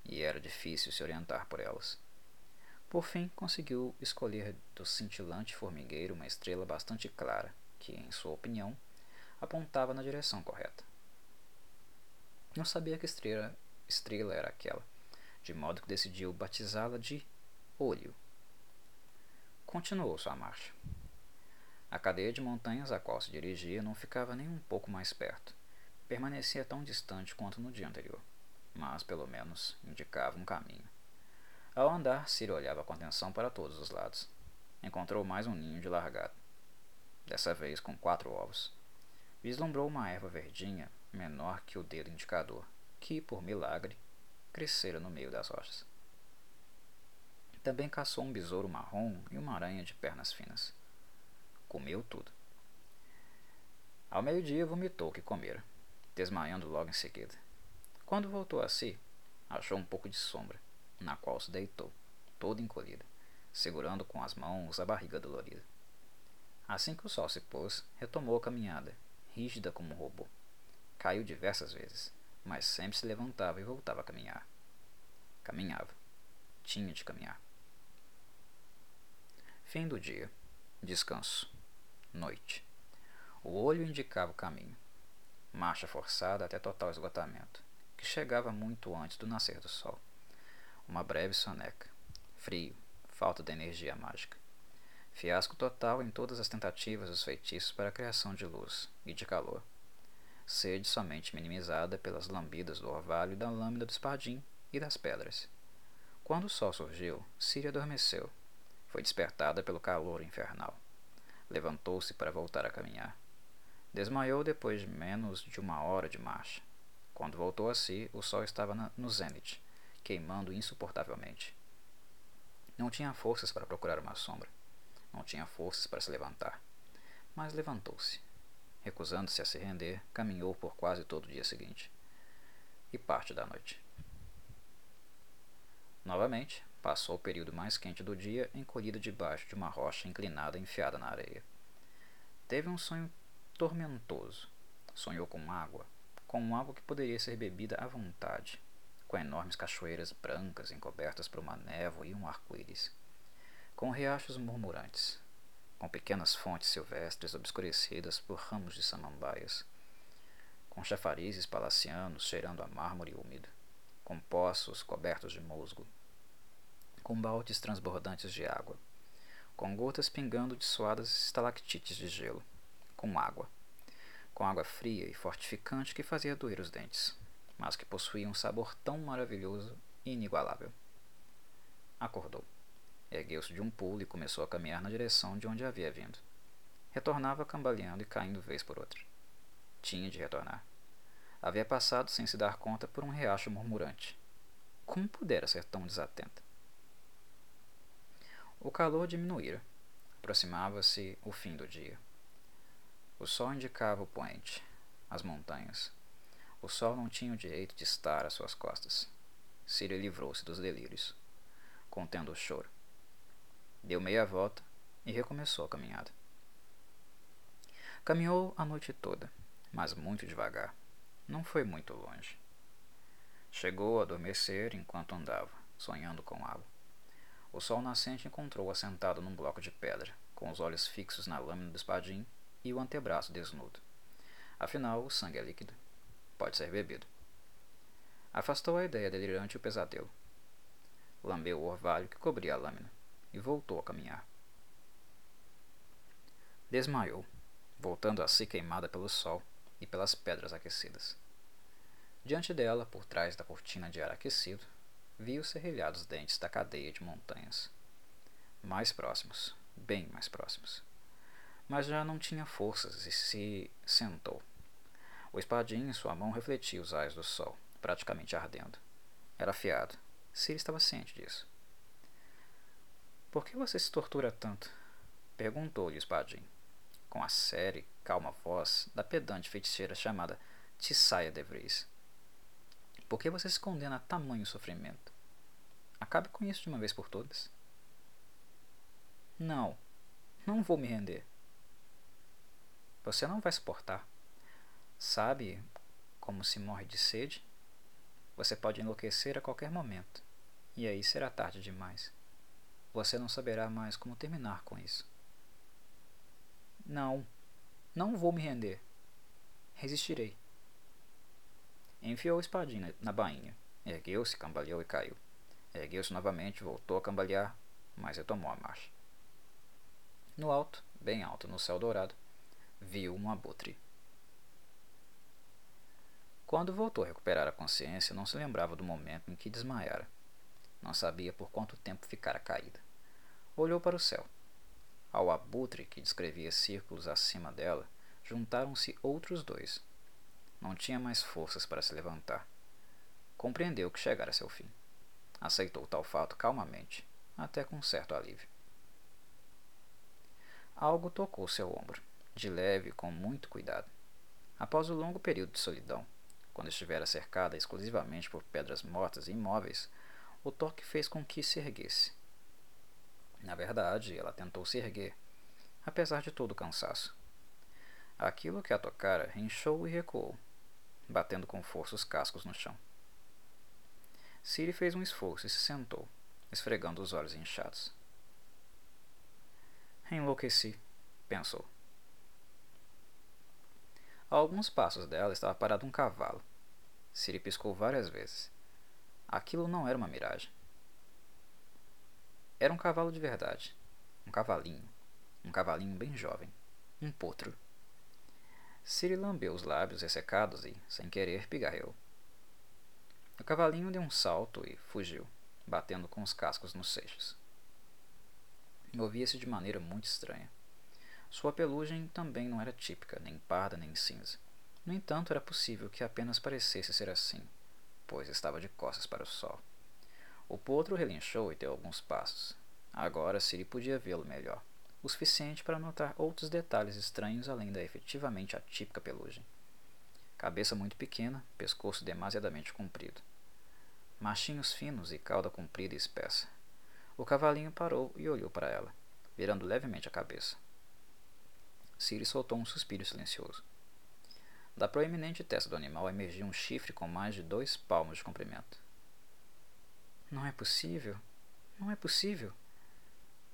e era difícil se orientar por elas. Por fim, conseguiu escolher do cintilante formigueiro uma estrela bastante clara, que, em sua opinião, apontava na direção correta. Não sabia que estrela, estrela era aquela, de modo que decidiu batizá-la de Olho. Continuou sua marcha. A cadeia de montanhas a qual se dirigia não ficava nem um pouco mais perto. Permanecia tão distante quanto no dia anterior, mas pelo menos indicava um caminho. Ao andar, Ciro olhava com atenção para todos os lados. Encontrou mais um ninho de largado, dessa vez com quatro ovos. Vislumbrou uma erva verdinha menor que o dedo indicador, que, por milagre, crescera no meio das rochas. Também caçou um besouro marrom e uma aranha de pernas finas. Comeu tudo. Ao meio-dia vomitou o que comera, desmaiando logo em seguida. Quando voltou a si, achou um pouco de sombra, na qual se deitou, toda encolhida, segurando com as mãos a barriga dolorida. Assim que o sol se pôs, retomou a caminhada, rígida como um robô. Caiu diversas vezes, mas sempre se levantava e voltava a caminhar. Caminhava. Tinha de caminhar. Fim do dia. Descanso. Noite. O olho indicava o caminho. Marcha forçada até total esgotamento, que chegava muito antes do nascer do sol. Uma breve soneca. Frio. Falta de energia mágica. Fiasco total em todas as tentativas dos feitiços para a criação de luz e de calor sede somente minimizada pelas lambidas do orvalho e da lâmina do espadim e das pedras. Quando o sol surgiu, Síria adormeceu. Foi despertada pelo calor infernal. Levantou-se para voltar a caminhar. Desmaiou depois de menos de uma hora de marcha. Quando voltou a si, o sol estava no zênite, queimando insuportavelmente. Não tinha forças para procurar uma sombra. Não tinha forças para se levantar. Mas levantou-se recusando-se a se render, caminhou por quase todo o dia seguinte e parte da noite. Novamente, passou o período mais quente do dia encolhido debaixo de uma rocha inclinada enfiada na areia. Teve um sonho tormentoso. Sonhou com água, com água que poderia ser bebida à vontade, com enormes cachoeiras brancas encobertas por uma névoa e um arco-íris, com riachos murmurantes, com pequenas fontes silvestres obscurecidas por ramos de samambaias, com chafarizes palacianos cheirando a mármore úmido, com poços cobertos de musgo, com baldes transbordantes de água, com gotas pingando de suadas estalactites de gelo, com água, com água fria e fortificante que fazia doer os dentes, mas que possuía um sabor tão maravilhoso e inigualável. Acordou. Ergueu-se de um pulo e começou a caminhar na direção de onde havia vindo. Retornava cambaleando e caindo vez por outra. Tinha de retornar. Havia passado sem se dar conta por um riacho murmurante. Como pudera ser tão desatenta? O calor diminuíra. Aproximava-se o fim do dia. O sol indicava o poente, as montanhas. O sol não tinha o direito de estar às suas costas. Círio livrou-se dos delírios, contendo o choro. Deu meia volta e recomeçou a caminhada. Caminhou a noite toda, mas muito devagar. Não foi muito longe. Chegou a adormecer enquanto andava, sonhando com água. O sol nascente encontrou-a sentado num bloco de pedra, com os olhos fixos na lâmina do espadim e o antebraço desnudo. Afinal, o sangue é líquido. Pode ser bebido. Afastou a ideia delirante e o pesadelo. Lambeu o orvalho que cobria a lâmina e voltou a caminhar. Desmaiou, voltando a si queimada pelo sol e pelas pedras aquecidas. Diante dela, por trás da cortina de ar aquecido, viu serrilhados dentes da cadeia de montanhas. Mais próximos, bem mais próximos. Mas já não tinha forças e se sentou. O espadinho em sua mão refletia os raios do sol, praticamente ardendo. Era afiado. Siri estava ciente disso. Por que você se tortura tanto? Perguntou-lhe o espadinho, com a séria e calma voz da pedante feiticeira chamada Tissaia de Vries. Por que você se condena a tamanho sofrimento? Acabe com isso de uma vez por todas. Não, não vou me render. Você não vai suportar. Sabe como se morre de sede? Você pode enlouquecer a qualquer momento, e aí será tarde demais. Você não saberá mais como terminar com isso. Não, não vou me render. Resistirei. Enfiou a espadinha na bainha, ergueu-se, cambaleou e caiu. Ergueu-se novamente, voltou a cambalear, mas retomou a marcha. No alto, bem alto no céu dourado, viu um abutre. Quando voltou a recuperar a consciência, não se lembrava do momento em que desmaiara. Não sabia por quanto tempo ficara caída. Olhou para o céu. Ao abutre que descrevia círculos acima dela, juntaram-se outros dois. Não tinha mais forças para se levantar. Compreendeu que chegara a seu fim. Aceitou tal fato calmamente, até com certo alívio. Algo tocou seu ombro, de leve com muito cuidado. Após o longo período de solidão, quando estivera cercada exclusivamente por pedras mortas e imóveis, o toque fez com que se erguesse. Na verdade, ela tentou se erguer, apesar de todo o cansaço. Aquilo que a tocara inchou e recuou, batendo com força os cascos no chão. Siri fez um esforço e se sentou, esfregando os olhos inchados. Enlouqueci, pensou. A alguns passos dela estava parado um cavalo. Siri piscou várias vezes. Aquilo não era uma miragem. Era um cavalo de verdade. Um cavalinho. Um cavalinho bem jovem. Um potro. Siri lambeu os lábios ressecados e, sem querer, pigarreou. O cavalinho deu um salto e fugiu, batendo com os cascos nos seixos. Movia-se de maneira muito estranha. Sua pelugem também não era típica, nem parda nem cinza. No entanto, era possível que apenas parecesse ser assim, pois estava de costas para o sol. O potro relinchou e deu alguns passos. Agora Siri podia vê-lo melhor. O suficiente para notar outros detalhes estranhos além da efetivamente atípica pelugem. Cabeça muito pequena, pescoço demasiadamente comprido. Machinhos finos e cauda comprida e espessa. O cavalinho parou e olhou para ela, virando levemente a cabeça. Siri soltou um suspiro silencioso. Da proeminente testa do animal emergia um chifre com mais de dois palmos de comprimento. Não é possível. Não é possível.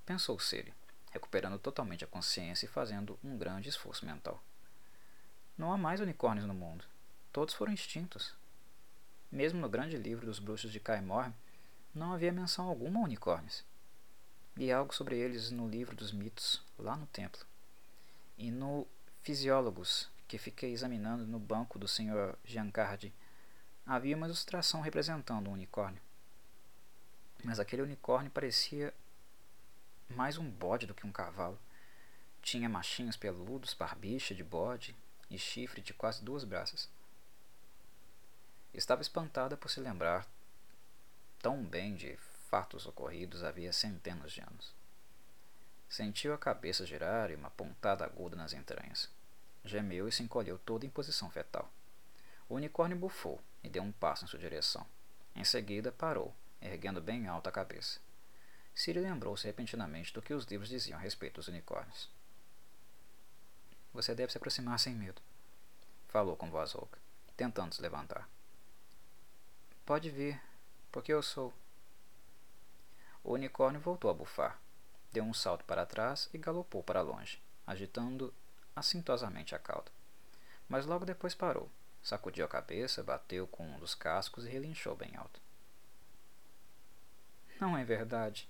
Pensou Siri, recuperando totalmente a consciência e fazendo um grande esforço mental. Não há mais unicórnios no mundo. Todos foram extintos. Mesmo no grande livro dos bruxos de Caimor, não havia menção alguma a unicórnios. Li algo sobre eles no livro dos mitos, lá no templo. E no Fisiólogos, que fiquei examinando no banco do Sr. Giancardi, havia uma ilustração representando um unicórnio. Mas aquele unicórnio parecia mais um bode do que um cavalo. Tinha machinhos peludos, barbicha de bode e chifre de quase duas braças. Estava espantada por se lembrar tão bem de fatos ocorridos havia centenas de anos. Sentiu a cabeça girar e uma pontada aguda nas entranhas. Gemeu e se encolheu toda em posição fetal. O unicórnio bufou e deu um passo em sua direção. Em seguida, parou, erguendo bem alta a cabeça. Siri lembrou-se repentinamente do que os livros diziam a respeito dos unicórnios. Você deve se aproximar sem medo, falou com voz rouca, tentando se levantar. Pode vir, porque eu sou. O unicórnio voltou a bufar, deu um salto para trás e galopou para longe, agitando assintosamente a cauda. Mas logo depois parou, sacudiu a cabeça, bateu com um dos cascos e relinchou bem alto. Não é verdade,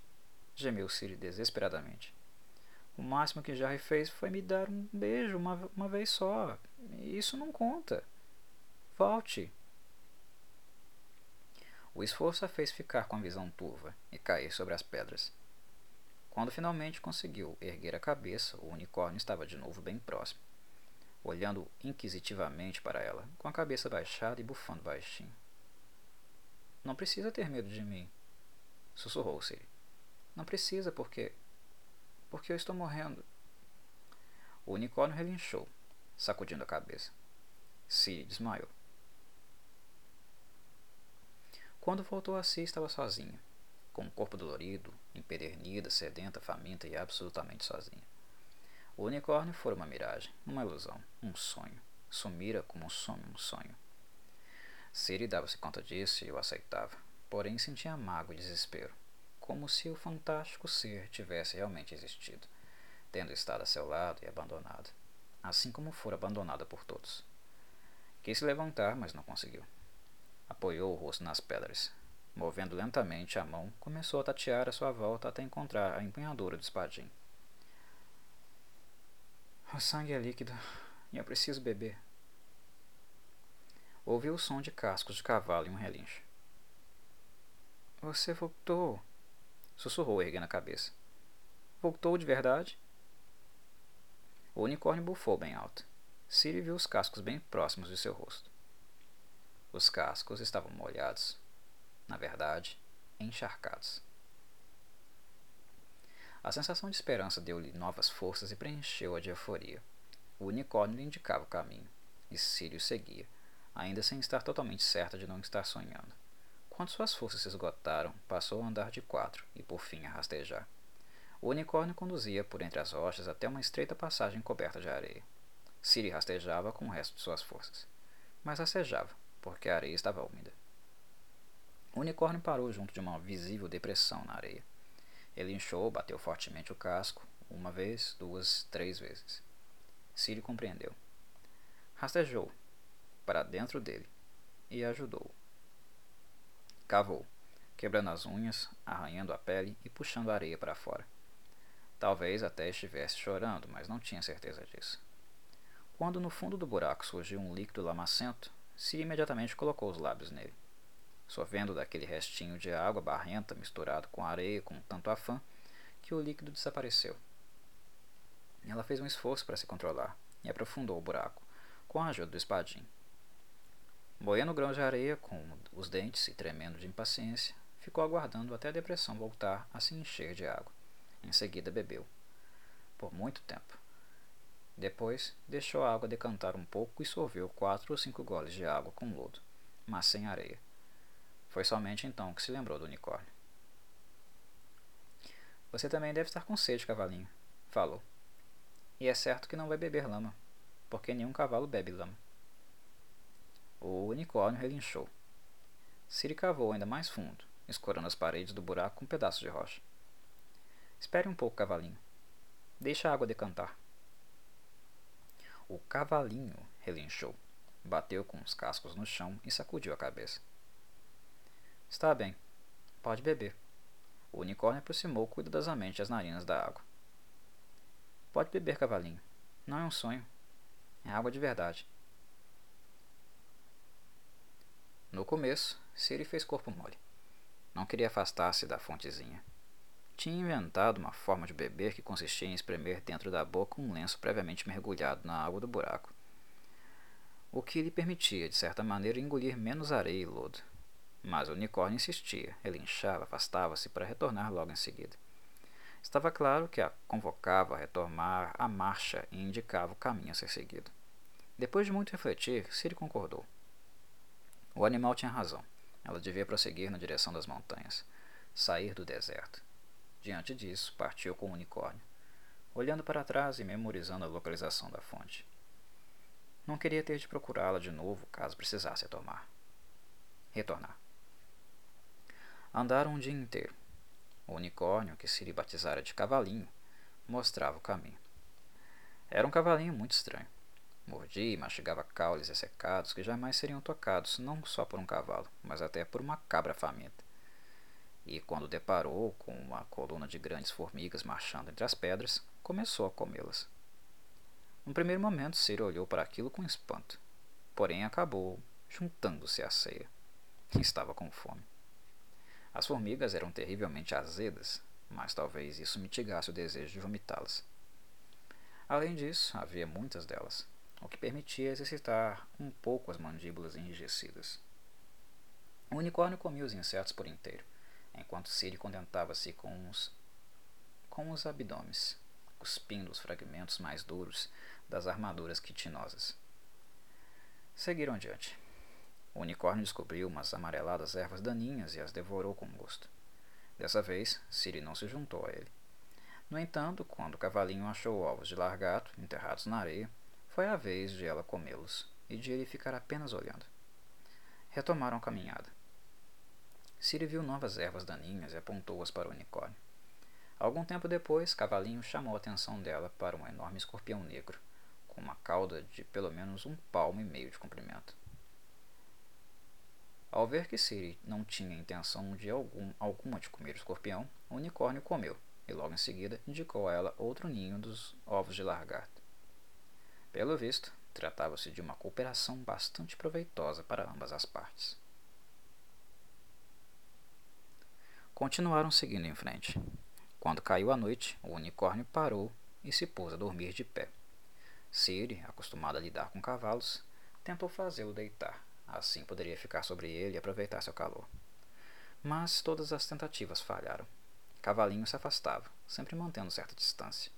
gemeu Siri desesperadamente. O máximo que Jarry fez foi me dar um beijo uma, uma vez só. Isso não conta. Volte. O esforço a fez ficar com a visão turva e cair sobre as pedras. Quando finalmente conseguiu erguer a cabeça, o unicórnio estava de novo bem próximo, olhando inquisitivamente para ela, com a cabeça baixada e bufando baixinho. Não precisa ter medo de mim, sussurrou Siri. Não precisa, porque. porque eu estou morrendo. O unicórnio relinchou, sacudindo a cabeça. Siri desmaiou. Quando voltou a si, estava sozinha com o corpo dolorido, empedernida, sedenta, faminta e absolutamente sozinha. O unicórnio fora uma miragem, uma ilusão, um sonho. Sumira como um sonho, um sonho. Siri dava-se conta disso e o aceitava, porém sentia mágoa e desespero, como se o fantástico ser tivesse realmente existido, tendo estado a seu lado e abandonado, assim como fora abandonada por todos. Quis se levantar, mas não conseguiu. Apoiou o rosto nas pedras, Movendo lentamente a mão, começou a tatear à sua volta até encontrar a empunhadura do espadim. O sangue é líquido e eu preciso beber. Ouviu o som de cascos de cavalo e um relincho. Você voltou, sussurrou, erguendo a cabeça. Voltou de verdade? O unicórnio bufou bem alto. Siri viu os cascos bem próximos de seu rosto. Os cascos estavam molhados na verdade, encharcados. A sensação de esperança deu-lhe novas forças e preencheu-a de euforia. O unicórnio lhe indicava o caminho, e Sírio seguia, ainda sem estar totalmente certa de não estar sonhando. Quando suas forças se esgotaram, passou a andar de quatro e por fim a rastejar. O unicórnio conduzia por entre as rochas até uma estreita passagem coberta de areia. Siri rastejava com o resto de suas forças. Mas rastejava, porque a areia estava úmida. O unicórnio parou junto de uma visível depressão na areia. Ele inchou, bateu fortemente o casco, uma vez, duas, três vezes. Siri compreendeu. Rastejou para dentro dele e ajudou. Cavou, quebrando as unhas, arranhando a pele e puxando a areia para fora. Talvez até estivesse chorando, mas não tinha certeza disso. Quando no fundo do buraco surgiu um líquido lamacento, Siri imediatamente colocou os lábios nele sorvendo daquele restinho de água barrenta misturado com areia com tanto afã que o líquido desapareceu. Ela fez um esforço para se controlar e aprofundou o buraco com a ajuda do espadim. Moendo grãos de areia com os dentes e tremendo de impaciência, ficou aguardando até a depressão voltar a se encher de água. Em seguida bebeu. por muito tempo. Depois, deixou a água decantar um pouco e sorveu quatro ou cinco goles de água com lodo, mas sem areia. Foi somente então que se lembrou do unicórnio. Você também deve estar com sede, cavalinho, falou. E é certo que não vai beber lama, porque nenhum cavalo bebe lama. O unicórnio relinchou. Siri cavou ainda mais fundo, escorando as paredes do buraco com um pedaço de rocha. Espere um pouco, cavalinho. Deixa a água decantar. O cavalinho relinchou, bateu com os cascos no chão e sacudiu a cabeça. Está bem, pode beber. O unicórnio aproximou cuidadosamente as narinas da água. Pode beber, cavalinho. Não é um sonho. É água de verdade. No começo, Siri fez corpo mole. Não queria afastar-se da fontezinha. Tinha inventado uma forma de beber que consistia em espremer dentro da boca um lenço previamente mergulhado na água do buraco, o que lhe permitia, de certa maneira, engolir menos areia e lodo. Mas o unicórnio insistia, relinchava, afastava-se para retornar logo em seguida. Estava claro que a convocava a retomar a marcha e indicava o caminho a ser seguido. Depois de muito refletir, Siri concordou. O animal tinha razão. Ela devia prosseguir na direção das montanhas, sair do deserto. Diante disso, partiu com o unicórnio, olhando para trás e memorizando a localização da fonte. Não queria ter de procurá-la de novo caso precisasse retomar. Retornar. Andaram um dia inteiro. O unicórnio, que Siri batizara de cavalinho, mostrava o caminho. Era um cavalinho muito estranho. Mordia e mastigava caules ressecados que jamais seriam tocados não só por um cavalo, mas até por uma cabra faminta e, quando deparou com uma coluna de grandes formigas marchando entre as pedras, começou a comê-las. No primeiro momento, Ciro olhou para aquilo com espanto, porém acabou juntando-se à ceia. Estava com fome. As formigas eram terrivelmente azedas, mas talvez isso mitigasse o desejo de vomitá-las. Além disso, havia muitas delas, o que permitia exercitar um pouco as mandíbulas enrijecidas. O unicórnio comia os insetos por inteiro, enquanto Siri contentava-se com os, com os abdômenes, cuspindo os fragmentos mais duros das armaduras quitinosas. Seguiram adiante. O unicórnio descobriu umas amareladas ervas daninhas e as devorou com gosto. Dessa vez, Siri não se juntou a ele. No entanto, quando o cavalinho achou ovos de largato enterrados na areia, foi a vez de ela comê-los e de ele ficar apenas olhando. Retomaram a caminhada. Siri viu novas ervas daninhas e apontou-as para o unicórnio. Algum tempo depois, Cavalinho chamou a atenção dela para um enorme escorpião negro, com uma cauda de pelo menos um palmo e meio de comprimento. Ao ver que Siri não tinha intenção de algum, alguma de comer o escorpião, o unicórnio comeu, e logo em seguida indicou a ela outro ninho dos ovos de largato. Pelo visto, tratava-se de uma cooperação bastante proveitosa para ambas as partes. Continuaram seguindo em frente. Quando caiu a noite, o unicórnio parou e se pôs a dormir de pé. Siri, acostumada a lidar com cavalos, tentou fazê-lo deitar. Assim poderia ficar sobre ele e aproveitar seu calor. Mas todas as tentativas falharam. Cavalinho se afastava, sempre mantendo certa distância.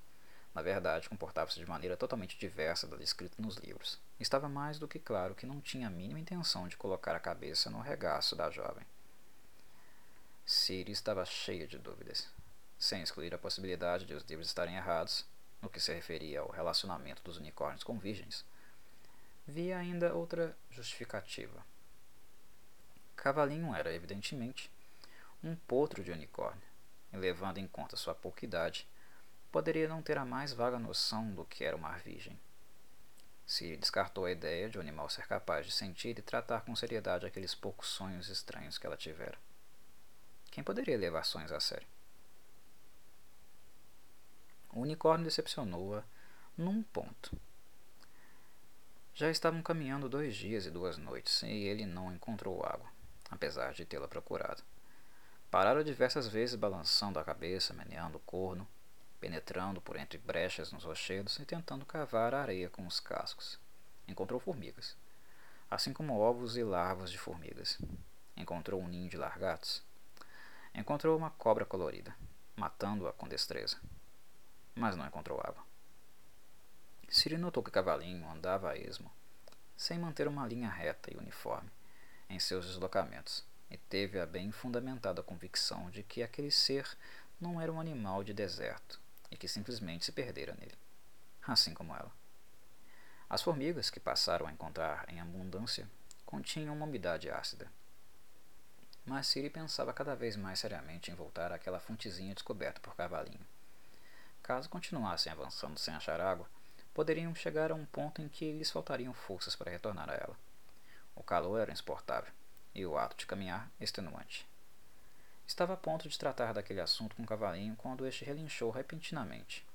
Na verdade, comportava-se de maneira totalmente diversa da descrita nos livros. Estava mais do que claro que não tinha a mínima intenção de colocar a cabeça no regaço da jovem. Siri estava cheia de dúvidas, sem excluir a possibilidade de os livros estarem errados no que se referia ao relacionamento dos unicórnios com virgens. Via ainda outra justificativa. Cavalinho era, evidentemente, um potro de unicórnio, e levando em conta sua pouca idade, poderia não ter a mais vaga noção do que era uma virgem. Siri descartou a ideia de o animal ser capaz de sentir e tratar com seriedade aqueles poucos sonhos estranhos que ela tivera. Quem poderia levar sonhos a sério? O unicórnio decepcionou-a num ponto. Já estavam caminhando dois dias e duas noites e ele não encontrou água, apesar de tê-la procurado. Pararam diversas vezes balançando a cabeça, meneando o corno, penetrando por entre brechas nos rochedos e tentando cavar a areia com os cascos. Encontrou formigas, assim como ovos e larvas de formigas. Encontrou um ninho de largatos, encontrou uma cobra colorida, matando-a com destreza. mas não encontrou água. Siri notou que o cavalinho andava a esmo, sem manter uma linha reta e uniforme em seus deslocamentos, e teve a bem fundamentada convicção de que aquele ser não era um animal de deserto e que simplesmente se perdera nele, assim como ela. As formigas que passaram a encontrar em abundância continham uma umidade ácida. Mas Siri pensava cada vez mais seriamente em voltar àquela fontezinha descoberta por Cavalinho. Caso continuassem avançando sem achar água, poderiam chegar a um ponto em que lhes faltariam forças para retornar a ela. O calor era insuportável e o ato de caminhar extenuante. Estava a ponto de tratar daquele assunto com o cavalinho quando este relinchou repentinamente.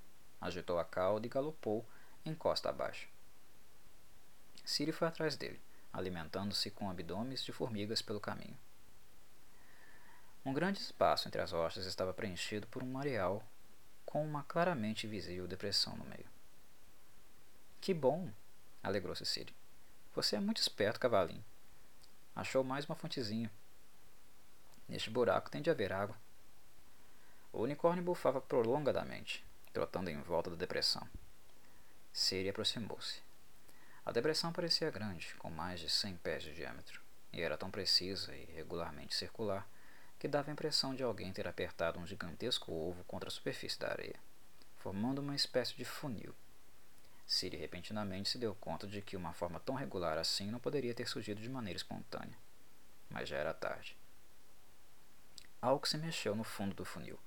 Agitou a cauda e galopou em costa abaixo. Siri foi atrás dele, alimentando-se com abdômenes de formigas pelo caminho. Um grande espaço entre as rochas estava preenchido por um areal com uma claramente visível depressão no meio. Que bom! alegrou-se Siri. Você é muito esperto, cavalinho. Achou mais uma fontezinha. Neste buraco tem de haver água. O unicórnio bufava prolongadamente, trotando em volta da depressão. Siri aproximou-se. A depressão parecia grande, com mais de cem pés de diâmetro, e era tão precisa e regularmente circular que dava a impressão de alguém ter apertado um gigantesco ovo contra a superfície da areia, formando uma espécie de funil. Siri repentinamente se deu conta de que uma forma tão regular assim não poderia ter surgido de maneira espontânea. Mas já era tarde. Algo se mexeu no fundo do funil,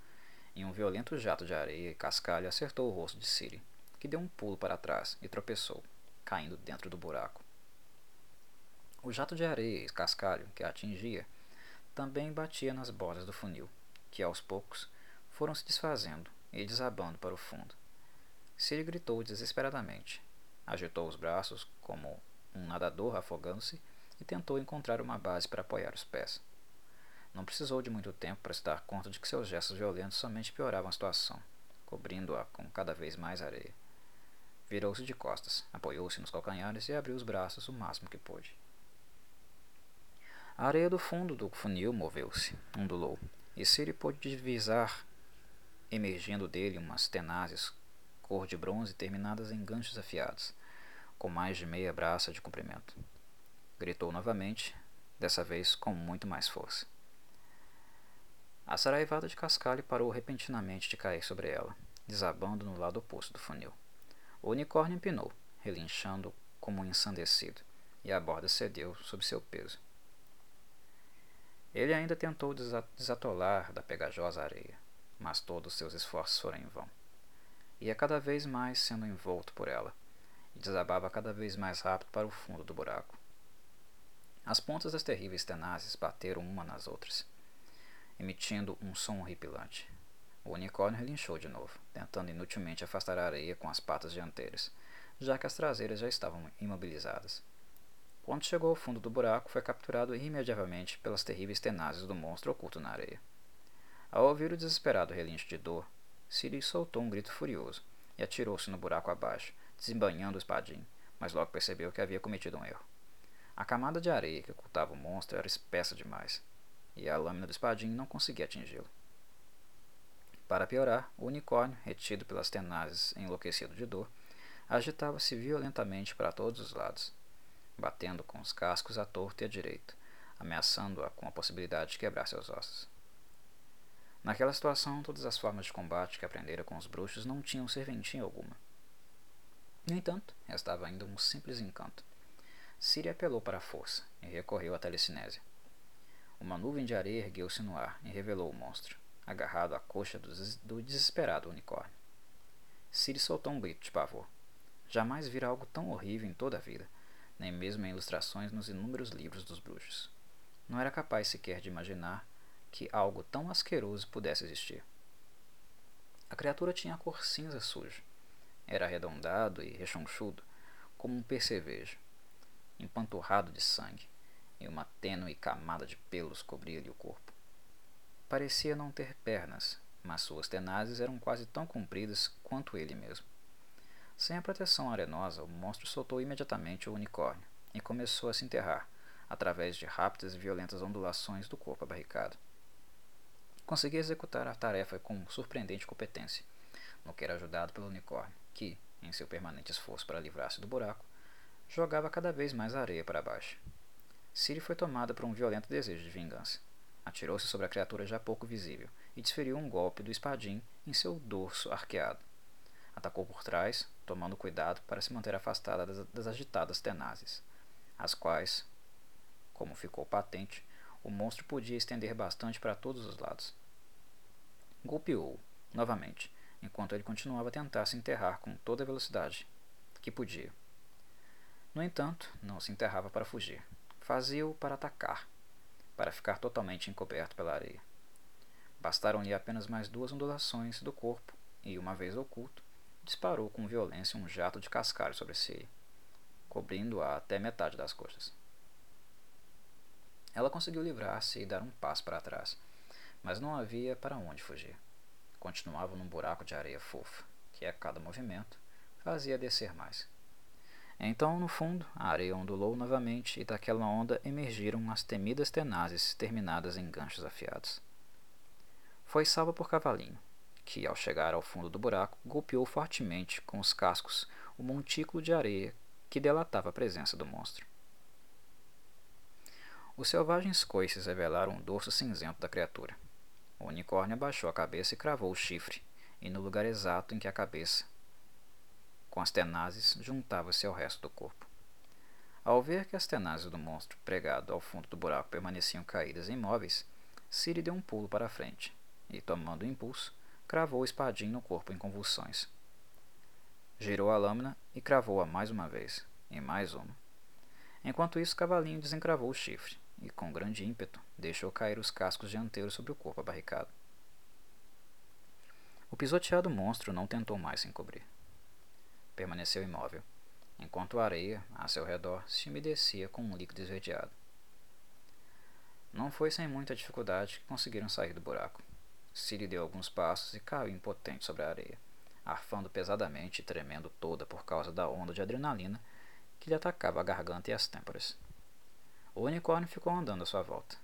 e um violento jato de areia e cascalho acertou o rosto de Siri, que deu um pulo para trás e tropeçou, caindo dentro do buraco. O jato de areia e cascalho que a atingia também batia nas bordas do funil, que aos poucos foram se desfazendo e desabando para o fundo. Siri gritou desesperadamente. Agitou os braços como um nadador afogando-se e tentou encontrar uma base para apoiar os pés. Não precisou de muito tempo para se dar conta de que seus gestos violentos somente pioravam a situação, cobrindo-a com cada vez mais areia. Virou-se de costas, apoiou-se nos calcanhares e abriu os braços o máximo que pôde. A areia do fundo do funil moveu-se, ondulou, e Siri pôde divisar, emergindo dele umas tenazes cor de bronze terminadas em ganchos afiados, com mais de meia braça de comprimento. Gritou novamente, dessa vez com muito mais força. A saraivada de cascalho parou repentinamente de cair sobre ela, desabando no lado oposto do funil. O unicórnio empinou, relinchando como um ensandecido, e a borda cedeu sob seu peso. Ele ainda tentou desatolar da pegajosa areia, mas todos seus esforços foram em vão ia cada vez mais sendo envolto por ela, e desabava cada vez mais rápido para o fundo do buraco. As pontas das terríveis tenazes bateram uma nas outras, emitindo um som horripilante. O unicórnio relinchou de novo, tentando inutilmente afastar a areia com as patas dianteiras, já que as traseiras já estavam imobilizadas. Quando chegou ao fundo do buraco, foi capturado imediatamente pelas terríveis tenazes do monstro oculto na areia. Ao ouvir o desesperado relincho de dor, Siri soltou um grito furioso e atirou-se no buraco abaixo, desembanhando o espadinho, mas logo percebeu que havia cometido um erro. A camada de areia que ocultava o monstro era espessa demais, e a lâmina do espadinho não conseguia atingi-lo. Para piorar, o unicórnio, retido pelas tenazes enlouquecido de dor, agitava-se violentamente para todos os lados, batendo com os cascos à torta e à direita, ameaçando-a com a possibilidade de quebrar seus ossos. Naquela situação, todas as formas de combate que aprendera com os bruxos não tinham serventia alguma. No entanto, restava ainda um simples encanto. Siri apelou para a força e recorreu à telecinésia. Uma nuvem de areia ergueu-se no ar e revelou o monstro, agarrado à coxa do, des do desesperado unicórnio. Siri soltou um grito de pavor. Jamais vira algo tão horrível em toda a vida, nem mesmo em ilustrações nos inúmeros livros dos bruxos. Não era capaz sequer de imaginar que algo tão asqueroso pudesse existir. A criatura tinha a cor cinza suja. Era arredondado e rechonchudo, como um percevejo, empanturrado de sangue, e uma tênue camada de pelos cobria-lhe o corpo. Parecia não ter pernas, mas suas tenazes eram quase tão compridas quanto ele mesmo. Sem a proteção arenosa, o monstro soltou imediatamente o unicórnio e começou a se enterrar, através de rápidas e violentas ondulações do corpo abarricado. Consegui executar a tarefa com surpreendente competência, no que era ajudado pelo unicórnio, que, em seu permanente esforço para livrar-se do buraco, jogava cada vez mais areia para baixo. Siri foi tomada por um violento desejo de vingança. Atirou-se sobre a criatura já pouco visível e desferiu um golpe do espadim em seu dorso arqueado. Atacou por trás, tomando cuidado para se manter afastada das, das agitadas tenazes, as quais, como ficou patente, o monstro podia estender bastante para todos os lados. Golpeou-o, novamente, enquanto ele continuava a tentar se enterrar com toda a velocidade que podia. No entanto, não se enterrava para fugir. Fazia-o para atacar, para ficar totalmente encoberto pela areia. Bastaram-lhe apenas mais duas ondulações do corpo e, uma vez oculto, disparou com violência um jato de cascalho sobre si, cobrindo-a até metade das coxas. Ela conseguiu livrar-se e dar um passo para trás, mas não havia para onde fugir. Continuava num buraco de areia fofa, que a cada movimento fazia descer mais. Então, no fundo, a areia ondulou novamente e daquela onda emergiram as temidas tenazes terminadas em ganchos afiados. Foi salva por Cavalinho, que, ao chegar ao fundo do buraco, golpeou fortemente com os cascos o montículo de areia que delatava a presença do monstro. Os selvagens coices revelaram o dorso cinzento da criatura. O unicórnio abaixou a cabeça e cravou o chifre, e no lugar exato em que a cabeça, com as tenazes, juntava-se ao resto do corpo. Ao ver que as tenazes do monstro pregado ao fundo do buraco permaneciam caídas e imóveis, Siri deu um pulo para a frente e, tomando o impulso, cravou o espadinho no corpo em convulsões. Girou a lâmina e cravou-a mais uma vez, e mais uma. Enquanto isso, Cavalinho desencravou o chifre e, com grande ímpeto, deixou cair os cascos dianteiros sobre o corpo abarricado. O pisoteado monstro não tentou mais se encobrir. Permaneceu imóvel, enquanto a areia, a seu redor, se umedecia com um líquido esverdeado. Não foi sem muita dificuldade que conseguiram sair do buraco. Siri deu alguns passos e caiu impotente sobre a areia, arfando pesadamente e tremendo toda por causa da onda de adrenalina que lhe atacava a garganta e as têmporas. O unicórnio ficou andando à sua volta.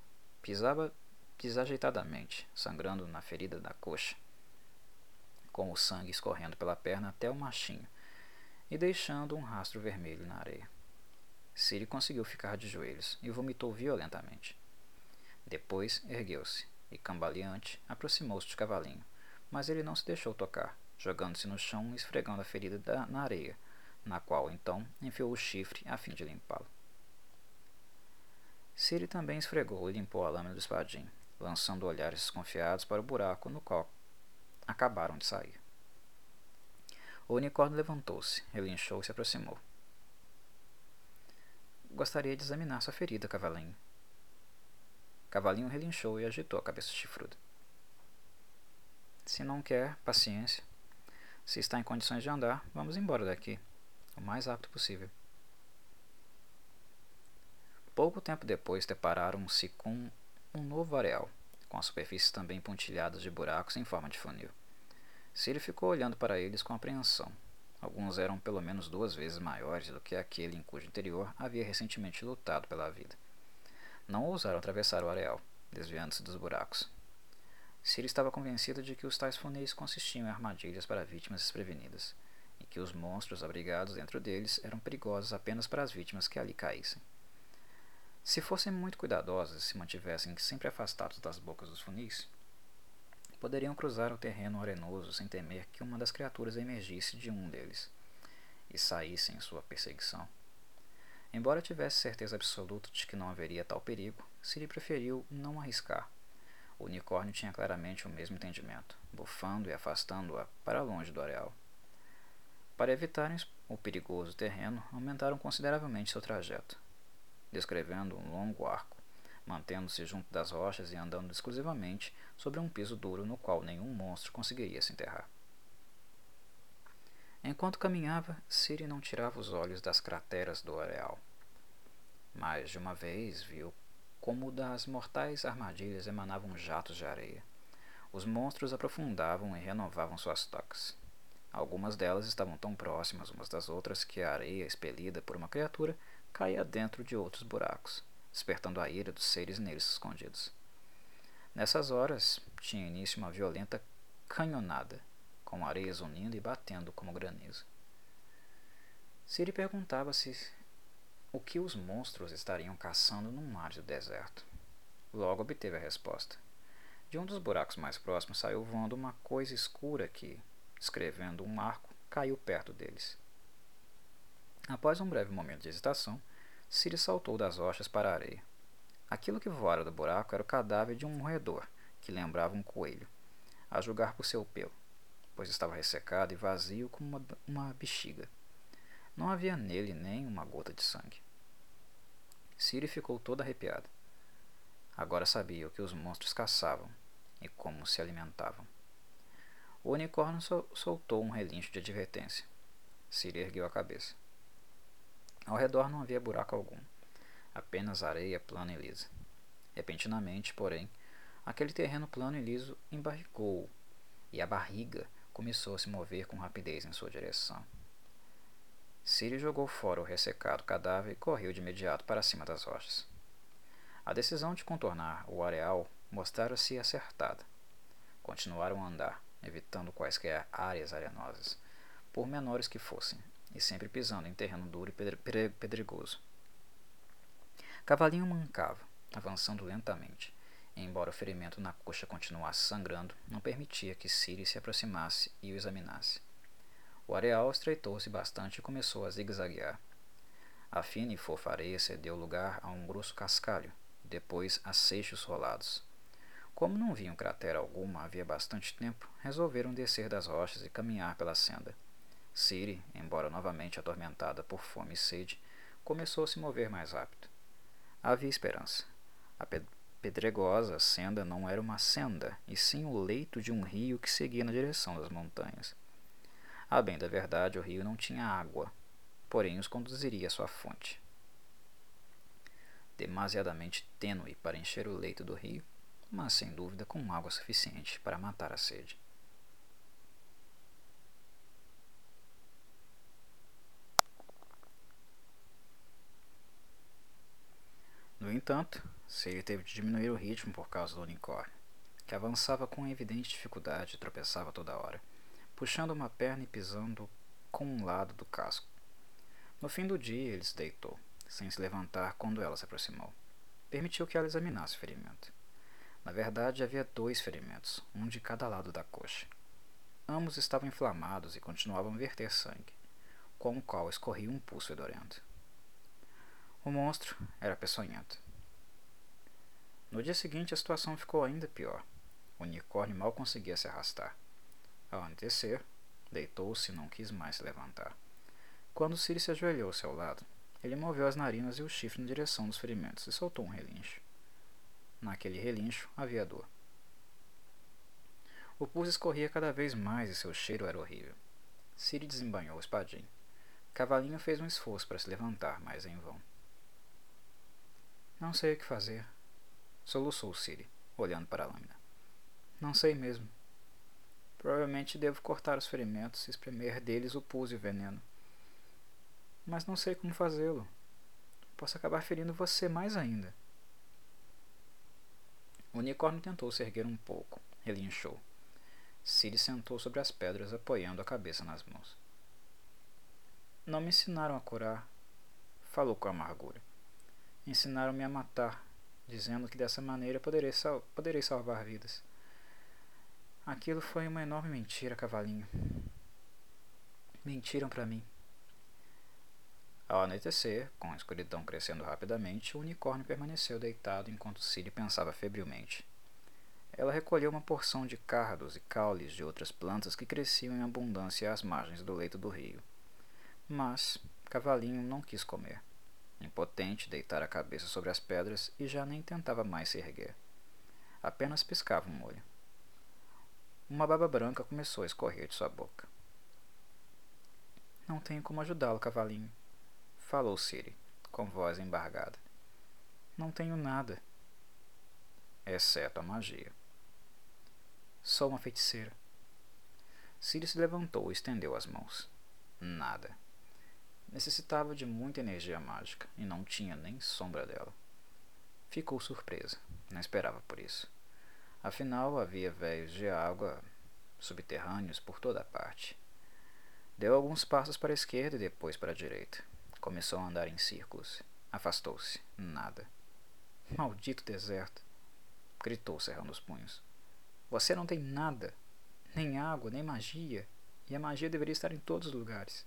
Pisava desajeitadamente, sangrando na ferida da coxa, com o sangue escorrendo pela perna até o machinho e deixando um rastro vermelho na areia. Siri conseguiu ficar de joelhos e vomitou violentamente. Depois ergueu-se e, cambaleante, aproximou-se de Cavalinho, mas ele não se deixou tocar, jogando-se no chão e esfregando a ferida da, na areia, na qual então enfiou o chifre a fim de limpá-lo. Siri também esfregou e limpou a lâmina do espadinho, lançando olhares desconfiados para o buraco no qual acabaram de sair. O unicórnio levantou-se, relinchou e se aproximou. Gostaria de examinar sua ferida, cavalinho. Cavalinho relinchou e agitou a cabeça chifruda. Se não quer, paciência. Se está em condições de andar, vamos embora daqui, o mais rápido possível. Pouco tempo depois depararam-se com um novo areal, com as superfícies também pontilhadas de buracos em forma de funil. Siri ficou olhando para eles com apreensão. Alguns eram pelo menos duas vezes maiores do que aquele em cujo interior havia recentemente lutado pela vida. Não ousaram atravessar o areal, desviando-se dos buracos. Siri estava convencida de que os tais funis consistiam em armadilhas para vítimas desprevenidas, e que os monstros abrigados dentro deles eram perigosos apenas para as vítimas que ali caíssem. Se fossem muito cuidadosos e se mantivessem sempre afastados das bocas dos funis, poderiam cruzar o terreno arenoso sem temer que uma das criaturas emergisse de um deles e saísse em sua perseguição. Embora tivesse certeza absoluta de que não haveria tal perigo, Siri preferiu não arriscar. O unicórnio tinha claramente o mesmo entendimento, bufando e afastando-a para longe do areal. Para evitarem o perigoso terreno, aumentaram consideravelmente seu trajeto descrevendo um longo arco, mantendo-se junto das rochas e andando exclusivamente sobre um piso duro no qual nenhum monstro conseguiria se enterrar. Enquanto caminhava, Siri não tirava os olhos das crateras do areal. Mais de uma vez viu como das mortais armadilhas emanavam jatos de areia. Os monstros aprofundavam e renovavam suas tocas. Algumas delas estavam tão próximas umas das outras que a areia expelida por uma criatura caía dentro de outros buracos, despertando a ira dos seres neles escondidos. Nessas horas tinha início uma violenta canhonada, com areias unindo e batendo como granizo. Siri perguntava-se o que os monstros estariam caçando num árido deserto. Logo obteve a resposta. De um dos buracos mais próximos saiu voando uma coisa escura que, escrevendo um arco, caiu perto deles. Após um breve momento de hesitação, Siri saltou das rochas para a areia. Aquilo que voara do buraco era o cadáver de um roedor, que lembrava um coelho, a julgar por seu pelo, pois estava ressecado e vazio como uma, uma bexiga. Não havia nele nem uma gota de sangue. Siri ficou toda arrepiada. Agora sabia o que os monstros caçavam e como se alimentavam. O unicórnio sol soltou um relincho de advertência. Siri ergueu a cabeça. Ao redor não havia buraco algum, apenas areia plana e lisa. Repentinamente, porém, aquele terreno plano e liso embarrigou e a barriga começou a se mover com rapidez em sua direção. Siri jogou fora o ressecado cadáver e correu de imediato para cima das rochas. A decisão de contornar o areal mostrara-se acertada. Continuaram a andar, evitando quaisquer áreas arenosas, por menores que fossem, e sempre pisando em terreno duro e pedregoso. Cavalinho mancava, avançando lentamente, embora o ferimento na coxa continuasse sangrando, não permitia que Siri se aproximasse e o examinasse. O areal estreitou-se bastante e começou a zigue-zaguear. A fina e fofa areia cedeu lugar a um grosso cascalho, depois a seixos rolados. Como não viam cratera alguma havia bastante tempo, resolveram descer das rochas e caminhar pela senda. Siri, embora novamente atormentada por fome e sede, começou a se mover mais rápido. Havia esperança. A pedregosa senda não era uma senda, e sim o leito de um rio que seguia na direção das montanhas. A bem da verdade, o rio não tinha água, porém os conduziria à sua fonte. Demasiadamente tênue para encher o leito do rio, mas sem dúvida com água suficiente para matar a sede. No entanto, Siri teve de diminuir o ritmo por causa do unicórnio, que avançava com evidente dificuldade e tropeçava toda hora puxando uma perna e pisando com um lado do casco. No fim do dia, ele se deitou, sem se levantar quando ela se aproximou. Permitiu que ela examinasse o ferimento. Na verdade, havia dois ferimentos, um de cada lado da coxa. Ambos estavam inflamados e continuavam a verter sangue, com o qual escorria um pulso fedorento. O monstro era peçonhento. No dia seguinte, a situação ficou ainda pior. O unicórnio mal conseguia se arrastar. Ao anoitecer, deitou-se e não quis mais se levantar. Quando Siri se ajoelhou ao seu lado, ele moveu as narinas e o chifre na direção dos ferimentos e soltou um relincho. Naquele relincho havia dor. O pulso escorria cada vez mais e seu cheiro era horrível. Siri desembanhou o espadinho. Cavalinho fez um esforço para se levantar, mas em vão. Não sei o que fazer, soluçou Siri, olhando para a lâmina. Não sei mesmo. Provavelmente devo cortar os ferimentos e espremer deles o pus e o veneno. Mas não sei como fazê-lo. Posso acabar ferindo você mais ainda. O unicórnio tentou se erguer um pouco. Relinchou. Siri sentou sobre as pedras, apoiando a cabeça nas mãos. Não me ensinaram a curar, falou com amargura. Ensinaram-me a matar, dizendo que dessa maneira poderei, sal poderei salvar vidas. Aquilo foi uma enorme mentira, cavalinho. Mentiram para mim. Ao anoitecer, com a escuridão crescendo rapidamente, o unicórnio permaneceu deitado enquanto Ciri pensava febrilmente. Ela recolheu uma porção de cardos e caules de outras plantas que cresciam em abundância às margens do leito do rio. Mas Cavalinho não quis comer. Impotente, deitara a cabeça sobre as pedras e já nem tentava mais se erguer. Apenas piscava um olho. Uma baba branca começou a escorrer de sua boca. Não tenho como ajudá-lo, cavalinho, falou Siri, com voz embargada. Não tenho nada. Exceto a magia. Sou uma feiticeira. Siri se levantou e estendeu as mãos. Nada. Necessitava de muita energia mágica e não tinha nem sombra dela. Ficou surpresa. Não esperava por isso. Afinal, havia véios de água subterrâneos por toda a parte. Deu alguns passos para a esquerda e depois para a direita. Começou a andar em círculos. Afastou-se. Nada. Maldito deserto! Gritou, cerrando os punhos. Você não tem nada. Nem água, nem magia. E a magia deveria estar em todos os lugares.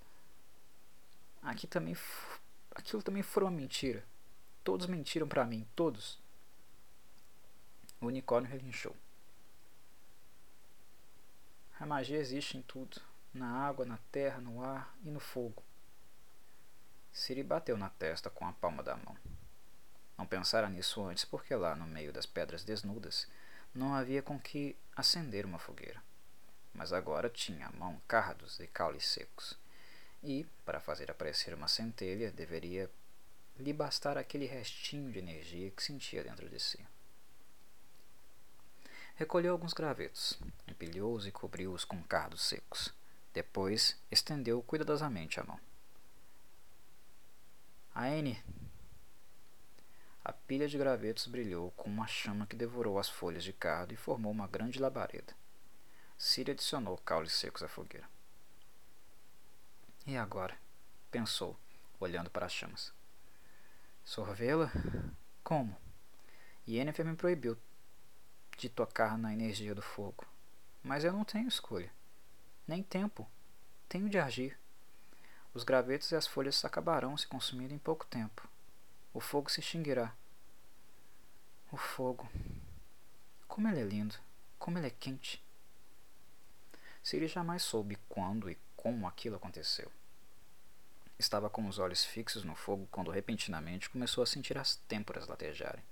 Aqui também. Aquilo também foi uma mentira. Todos mentiram para mim, todos. O unicórnio relinchou. A magia existe em tudo: na água, na terra, no ar e no fogo. Siri bateu na testa com a palma da mão. Não pensara nisso antes, porque lá no meio das pedras desnudas não havia com que acender uma fogueira. Mas agora tinha à mão cardos e caules secos. E, para fazer aparecer uma centelha, deveria lhe bastar aquele restinho de energia que sentia dentro de si. Recolheu alguns gravetos, empilhou-os e cobriu-os com cardos secos. Depois, estendeu cuidadosamente a mão. Aene! A pilha de gravetos brilhou com uma chama que devorou as folhas de cardo e formou uma grande labareda. Siri adicionou caules secos à fogueira. E agora? pensou, olhando para as chamas. Sorvê-la? Como? Yennefer me proibiu de tocar na energia do fogo. Mas eu não tenho escolha. Nem tempo. Tenho de agir. Os gravetos e as folhas acabarão se consumindo em pouco tempo. O fogo se extinguirá. O fogo. Como ele é lindo. Como ele é quente. Siri jamais soube quando e como aquilo aconteceu. Estava com os olhos fixos no fogo quando repentinamente começou a sentir as têmporas latejarem.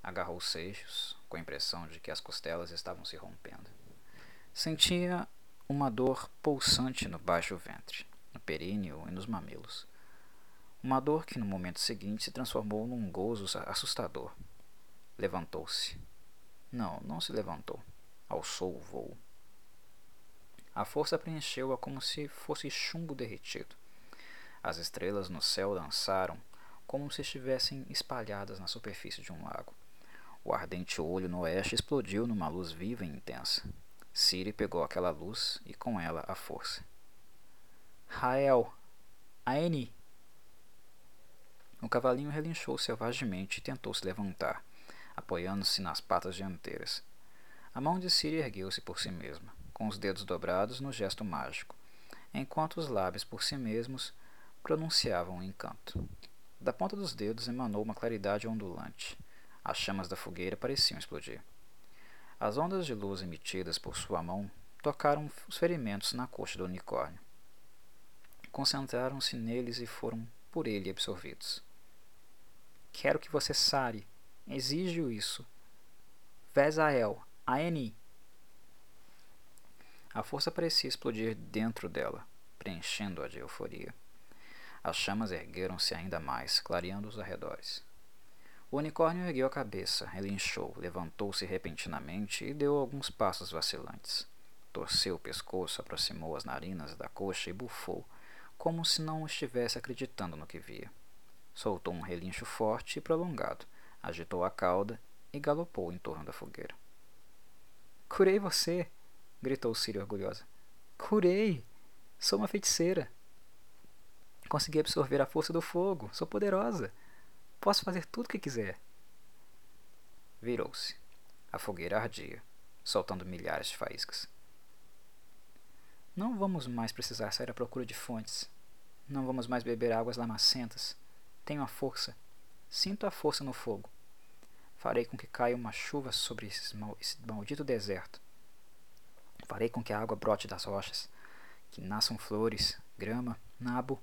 Agarrou os seixos, com a impressão de que as costelas estavam se rompendo. Sentia uma dor pulsante no baixo ventre, no períneo e nos mamilos. Uma dor que no momento seguinte se transformou num gozo assustador. Levantou-se. Não, não se levantou. Alçou o voo. A força preencheu-a como se fosse chumbo derretido. As estrelas no céu dançaram, como se estivessem espalhadas na superfície de um lago. O ardente olho no oeste explodiu numa luz viva e intensa. Siri pegou aquela luz e com ela a força. Rael! Aeni! O cavalinho relinchou selvagemente e tentou se levantar, apoiando-se nas patas dianteiras. A mão de Siri ergueu-se por si mesma, com os dedos dobrados no gesto mágico, enquanto os lábios por si mesmos pronunciavam um encanto. Da ponta dos dedos emanou uma claridade ondulante. As chamas da fogueira pareciam explodir. As ondas de luz emitidas por sua mão tocaram os ferimentos na coxa do unicórnio. Concentraram-se neles e foram por ele absorvidos. Quero que você sare. Exijo isso. Vezael, Aeni. A força parecia explodir dentro dela, preenchendo-a de euforia. As chamas ergueram-se ainda mais, clareando os arredores. O unicórnio ergueu a cabeça, relinchou, levantou-se repentinamente e deu alguns passos vacilantes. Torceu o pescoço, aproximou as narinas da coxa e bufou, como se não estivesse acreditando no que via. Soltou um relincho forte e prolongado, agitou a cauda e galopou em torno da fogueira. Curei você! Gritou Siri orgulhosa. Curei! Sou uma feiticeira! Consegui absorver a força do fogo. Sou poderosa. Posso fazer tudo o que quiser. Virou-se. A fogueira ardia, soltando milhares de faíscas. Não vamos mais precisar sair à procura de fontes. Não vamos mais beber águas lamacentas. Tenho a força. Sinto a força no fogo. Farei com que caia uma chuva sobre esse maldito deserto. Farei com que a água brote das rochas, que nasçam flores, grama, nabo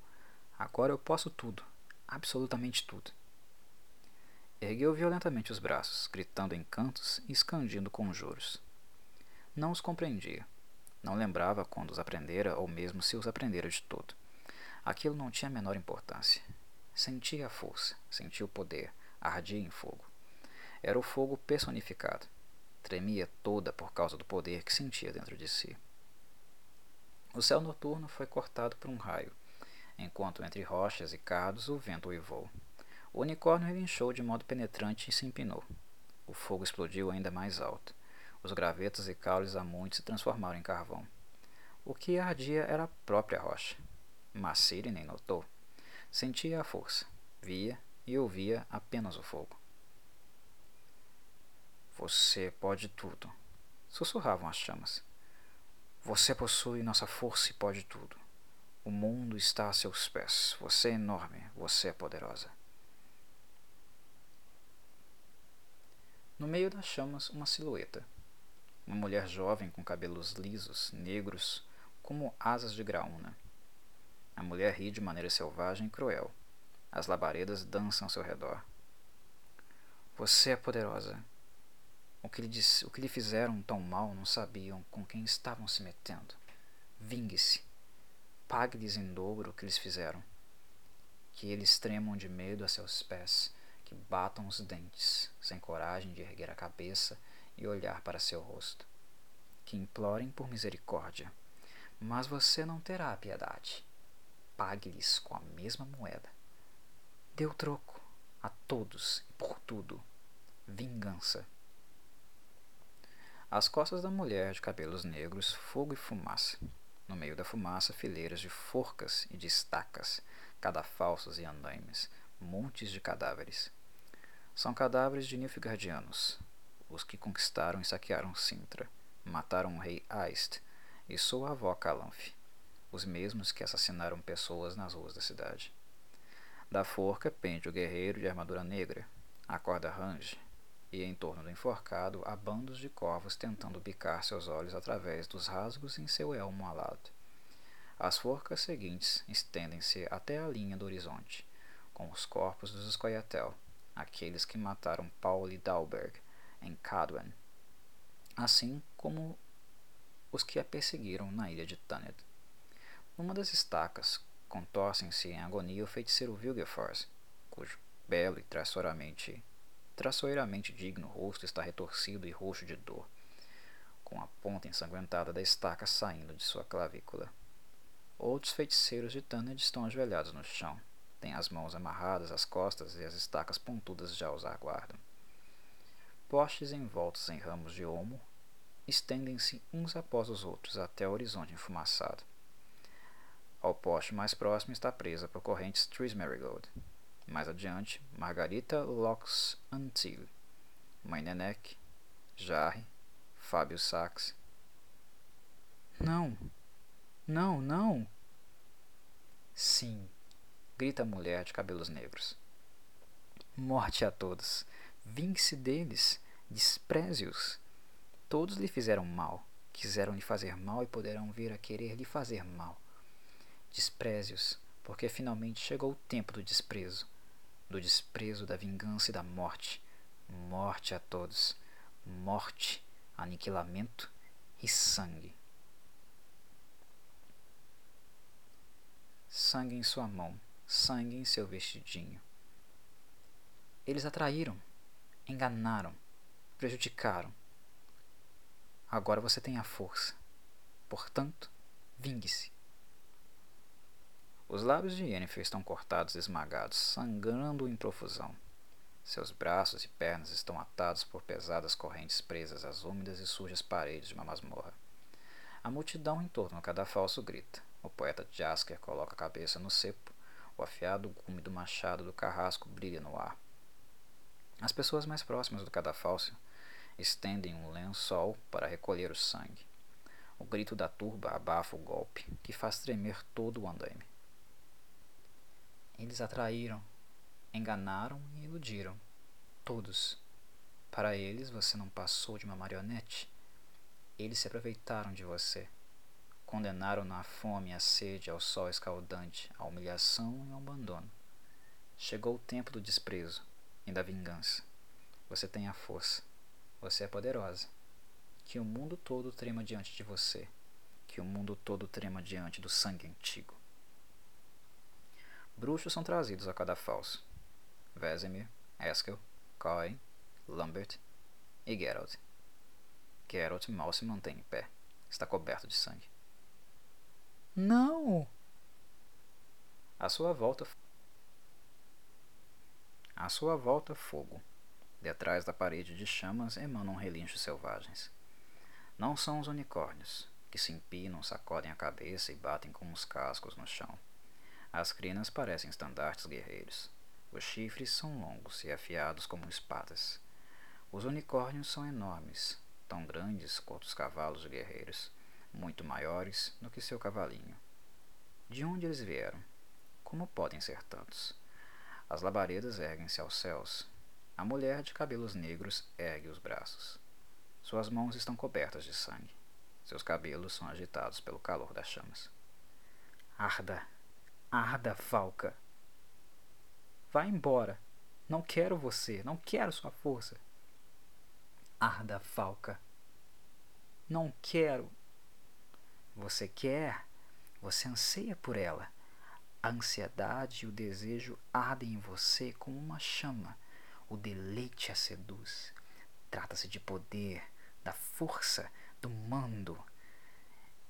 Agora eu posso tudo, absolutamente tudo. Ergueu violentamente os braços, gritando em cantos e escandindo conjuros. Não os compreendia. Não lembrava quando os aprendera ou mesmo se os aprendera de todo. Aquilo não tinha a menor importância. Sentia a força, sentia o poder, ardia em fogo. Era o fogo personificado. Tremia toda por causa do poder que sentia dentro de si. O céu noturno foi cortado por um raio, enquanto entre rochas e cardos o vento uivou. O unicórnio relinchou de modo penetrante e se empinou. O fogo explodiu ainda mais alto. Os gravetos e caules a muitos se transformaram em carvão. O que ardia era a própria rocha. Mas Siri nem notou. Sentia a força, via e ouvia apenas o fogo. Você pode tudo, sussurravam as chamas. Você possui nossa força e pode tudo. O mundo está a seus pés. Você é enorme, você é poderosa. No meio das chamas, uma silhueta. Uma mulher jovem com cabelos lisos, negros, como asas de graúna. A mulher ri de maneira selvagem e cruel. As labaredas dançam ao seu redor. Você é poderosa. O que, lhe disse, o que lhe fizeram tão mal não sabiam com quem estavam se metendo. Vingue-se. Pague-lhes em dobro o que lhes fizeram. Que eles tremam de medo a seus pés que batam os dentes, sem coragem de erguer a cabeça e olhar para seu rosto, que implorem por misericórdia, mas você não terá piedade. Pague-lhes com a mesma moeda. Dê o troco a todos e por tudo. Vingança. Às costas da mulher de cabelos negros, fogo e fumaça. No meio da fumaça, fileiras de forcas e de estacas, cadafalsos e andaimes, montes de cadáveres. São cadáveres de Nilfgaardianos, os que conquistaram e saquearam Sintra, mataram o rei Aist e sua avó Calanfe, os mesmos que assassinaram pessoas nas ruas da cidade. Da forca pende o guerreiro de armadura negra, a corda range, e em torno do enforcado há bandos de corvos tentando bicar seus olhos através dos rasgos em seu elmo alado. As forcas seguintes estendem-se até a linha do horizonte, com os corpos dos Scoia'tael, aqueles que mataram Pauli Dalberg em Cadwen, assim como os que a perseguiram na ilha de Taned. Numa das estacas, contorcem-se em agonia o feiticeiro Vilgeforce, cujo belo e traiçoeiramente, traiçoeiramente digno rosto está retorcido e roxo de dor, com a ponta ensanguentada da estaca saindo de sua clavícula. Outros feiticeiros de Taned estão ajoelhados no chão, tem as mãos amarradas às costas e as estacas pontudas já os aguardam. Postes envoltos em ramos de olmo estendem-se uns após os outros até o horizonte enfumaçado. Ao poste mais próximo está presa por correntes Tris Marigold. Mais adiante, Margarita Lox Antil, Mãe Nenek, Jarre, Fábio Sachs. Não! Não, não! Sim, grita a mulher de cabelos negros. Morte a todos! Vingue-se deles! Despreze-os! Todos lhe fizeram mal, quiseram lhe fazer mal e poderão vir a querer lhe fazer mal. Despreze-os, porque finalmente chegou o tempo do desprezo, do desprezo, da vingança e da morte. Morte a todos! Morte, aniquilamento e sangue. Sangue em sua mão sangue em seu vestidinho. Eles atraíram, enganaram, prejudicaram. Agora você tem a força. Portanto, vingue-se. Os lábios de Yennefer estão cortados e esmagados, sangrando em profusão. Seus braços e pernas estão atados por pesadas correntes presas às úmidas e sujas paredes de uma masmorra. A multidão em torno do cadafalso grita. O poeta Jasker coloca a cabeça no cepo o afiado gume do machado do carrasco brilha no ar. As pessoas mais próximas do cadafalso estendem um lençol para recolher o sangue. O grito da turba abafa o golpe, que faz tremer todo o andaime. Eles atraíram, enganaram e iludiram. Todos. Para eles você não passou de uma marionete. Eles se aproveitaram de você. Condenaram-na à fome, à sede, ao sol escaldante, à humilhação e ao abandono. Chegou o tempo do desprezo e da vingança. Você tem a força. Você é poderosa. Que o mundo todo trema diante de você. Que o mundo todo trema diante do sangue antigo. Bruxos são trazidos a cada falso. Vesemir, Eskel, Coin, Lambert e Geralt. Geralt mal se mantém em pé. Está coberto de sangue. Não! À sua volta. À sua volta, fogo. Detrás da parede de chamas emanam relinchos selvagens. Não são os unicórnios, que se empinam, sacodem a cabeça e batem com os cascos no chão. As crinas parecem estandartes guerreiros. Os chifres são longos e afiados como espadas. Os unicórnios são enormes, tão grandes quanto os cavalos guerreiros, muito maiores do que seu cavalinho. De onde eles vieram? Como podem ser tantos? As labaredas erguem-se aos céus. A mulher de cabelos negros ergue os braços. Suas mãos estão cobertas de sangue. Seus cabelos são agitados pelo calor das chamas. Arda, arda, falca. Vá embora. Não quero você, não quero sua força. Arda, falca. Não quero. Você quer, você anseia por ela. A ansiedade e o desejo ardem em você como uma chama. O deleite a seduz. Trata-se de poder, da força, do mando.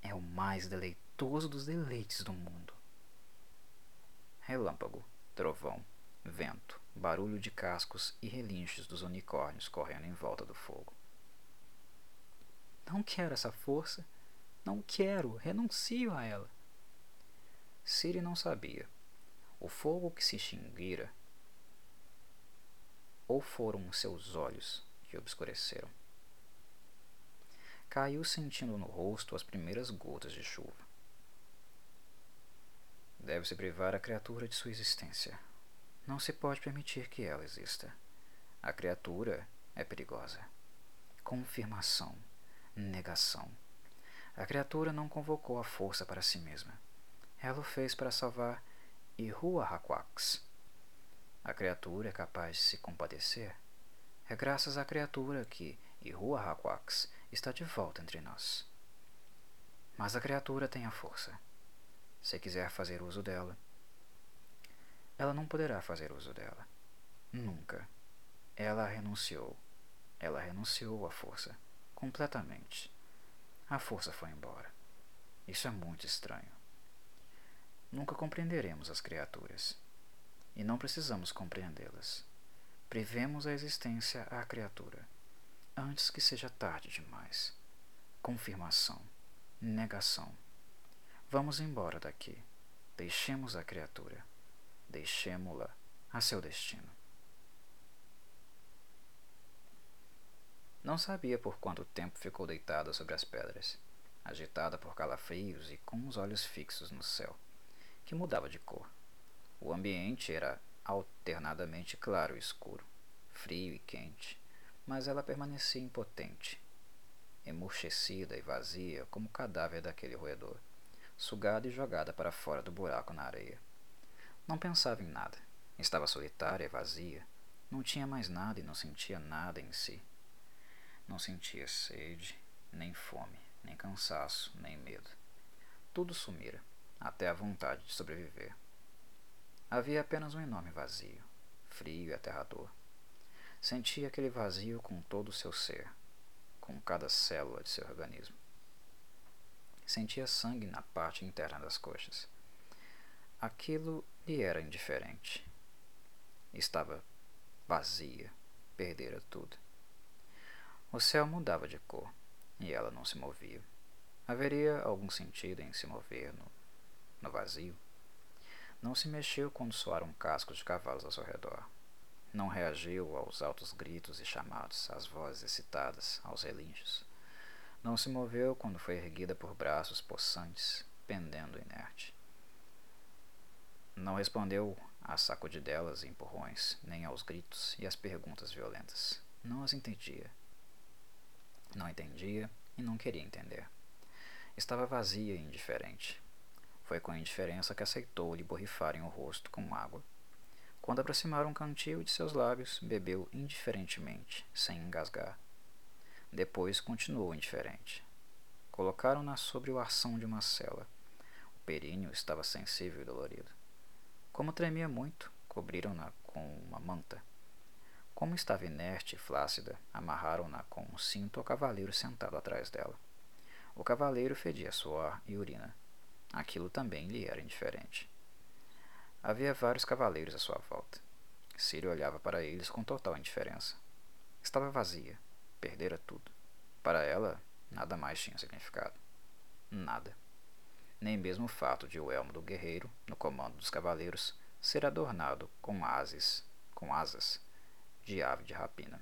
É o mais deleitoso dos deleites do mundo. Relâmpago, trovão, vento, barulho de cascos e relinchos dos unicórnios correndo em volta do fogo. Não quero essa força. Não quero. Renuncio a ela. Siri não sabia. O fogo que se extinguira ou foram seus olhos que obscureceram caiu sentindo no rosto as primeiras gotas de chuva. Deve-se privar a criatura de sua existência. Não se pode permitir que ela exista. A criatura é perigosa. Confirmação, negação. A criatura não convocou a força para si mesma. Ela o fez para salvar Ihuahaquax. A criatura é capaz de se compadecer. É graças à criatura que Ihuahaquax está de volta entre nós. Mas a criatura tem a força. Se quiser fazer uso dela, ela não poderá fazer uso dela. Nunca. Ela renunciou. Ela renunciou à força. Completamente. A força foi embora. Isso é muito estranho. Nunca compreenderemos as criaturas. E não precisamos compreendê-las. Prevemos a existência à criatura antes que seja tarde demais. Confirmação, negação. Vamos embora daqui. Deixemos a criatura. Deixemo-la a seu destino. Não sabia por quanto tempo ficou deitada sobre as pedras, agitada por calafrios e com os olhos fixos no céu, que mudava de cor. O ambiente era alternadamente claro e escuro, frio e quente, mas ela permanecia impotente, emurchecida e vazia como o cadáver daquele roedor, sugada e jogada para fora do buraco na areia. Não pensava em nada. Estava solitária e vazia. Não tinha mais nada e não sentia nada em si. Não sentia sede, nem fome, nem cansaço, nem medo. Tudo sumira, até a vontade de sobreviver. Havia apenas um enorme vazio, frio e aterrador. Sentia aquele vazio com todo o seu ser, com cada célula de seu organismo. Sentia sangue na parte interna das coxas. Aquilo lhe era indiferente. Estava vazia, perdera tudo. O céu mudava de cor e ela não se movia. Haveria algum sentido em se mover no, no vazio? Não se mexeu quando soaram cascos de cavalos ao seu redor. Não reagiu aos altos gritos e chamados, às vozes excitadas, aos relinchos. Não se moveu quando foi erguida por braços possantes, pendendo inerte. Não respondeu às sacudidelas e empurrões, nem aos gritos e às perguntas violentas. Não as entendia. Não entendia e não queria entender. Estava vazia e indiferente. Foi com indiferença que aceitou lhe borrifarem o rosto com água quando aproximaram um cantil de seus lábios, bebeu indiferentemente, sem engasgar. Depois continuou indiferente. Colocaram-na sobre o arção de uma cela. O períneo estava sensível e dolorido. Como tremia muito, cobriram-na com uma manta. Como estava inerte e flácida, amarraram-na com um cinto ao cavaleiro sentado atrás dela. O cavaleiro fedia suor e urina. Aquilo também lhe era indiferente. Havia vários cavaleiros à sua volta. Círio olhava para eles com total indiferença. Estava vazia, perdera tudo. Para ela, Nada mais tinha significado. Nada. Nem mesmo o fato de o elmo do guerreiro, no comando dos cavaleiros, ser adornado com asas, com asas de ave de rapina.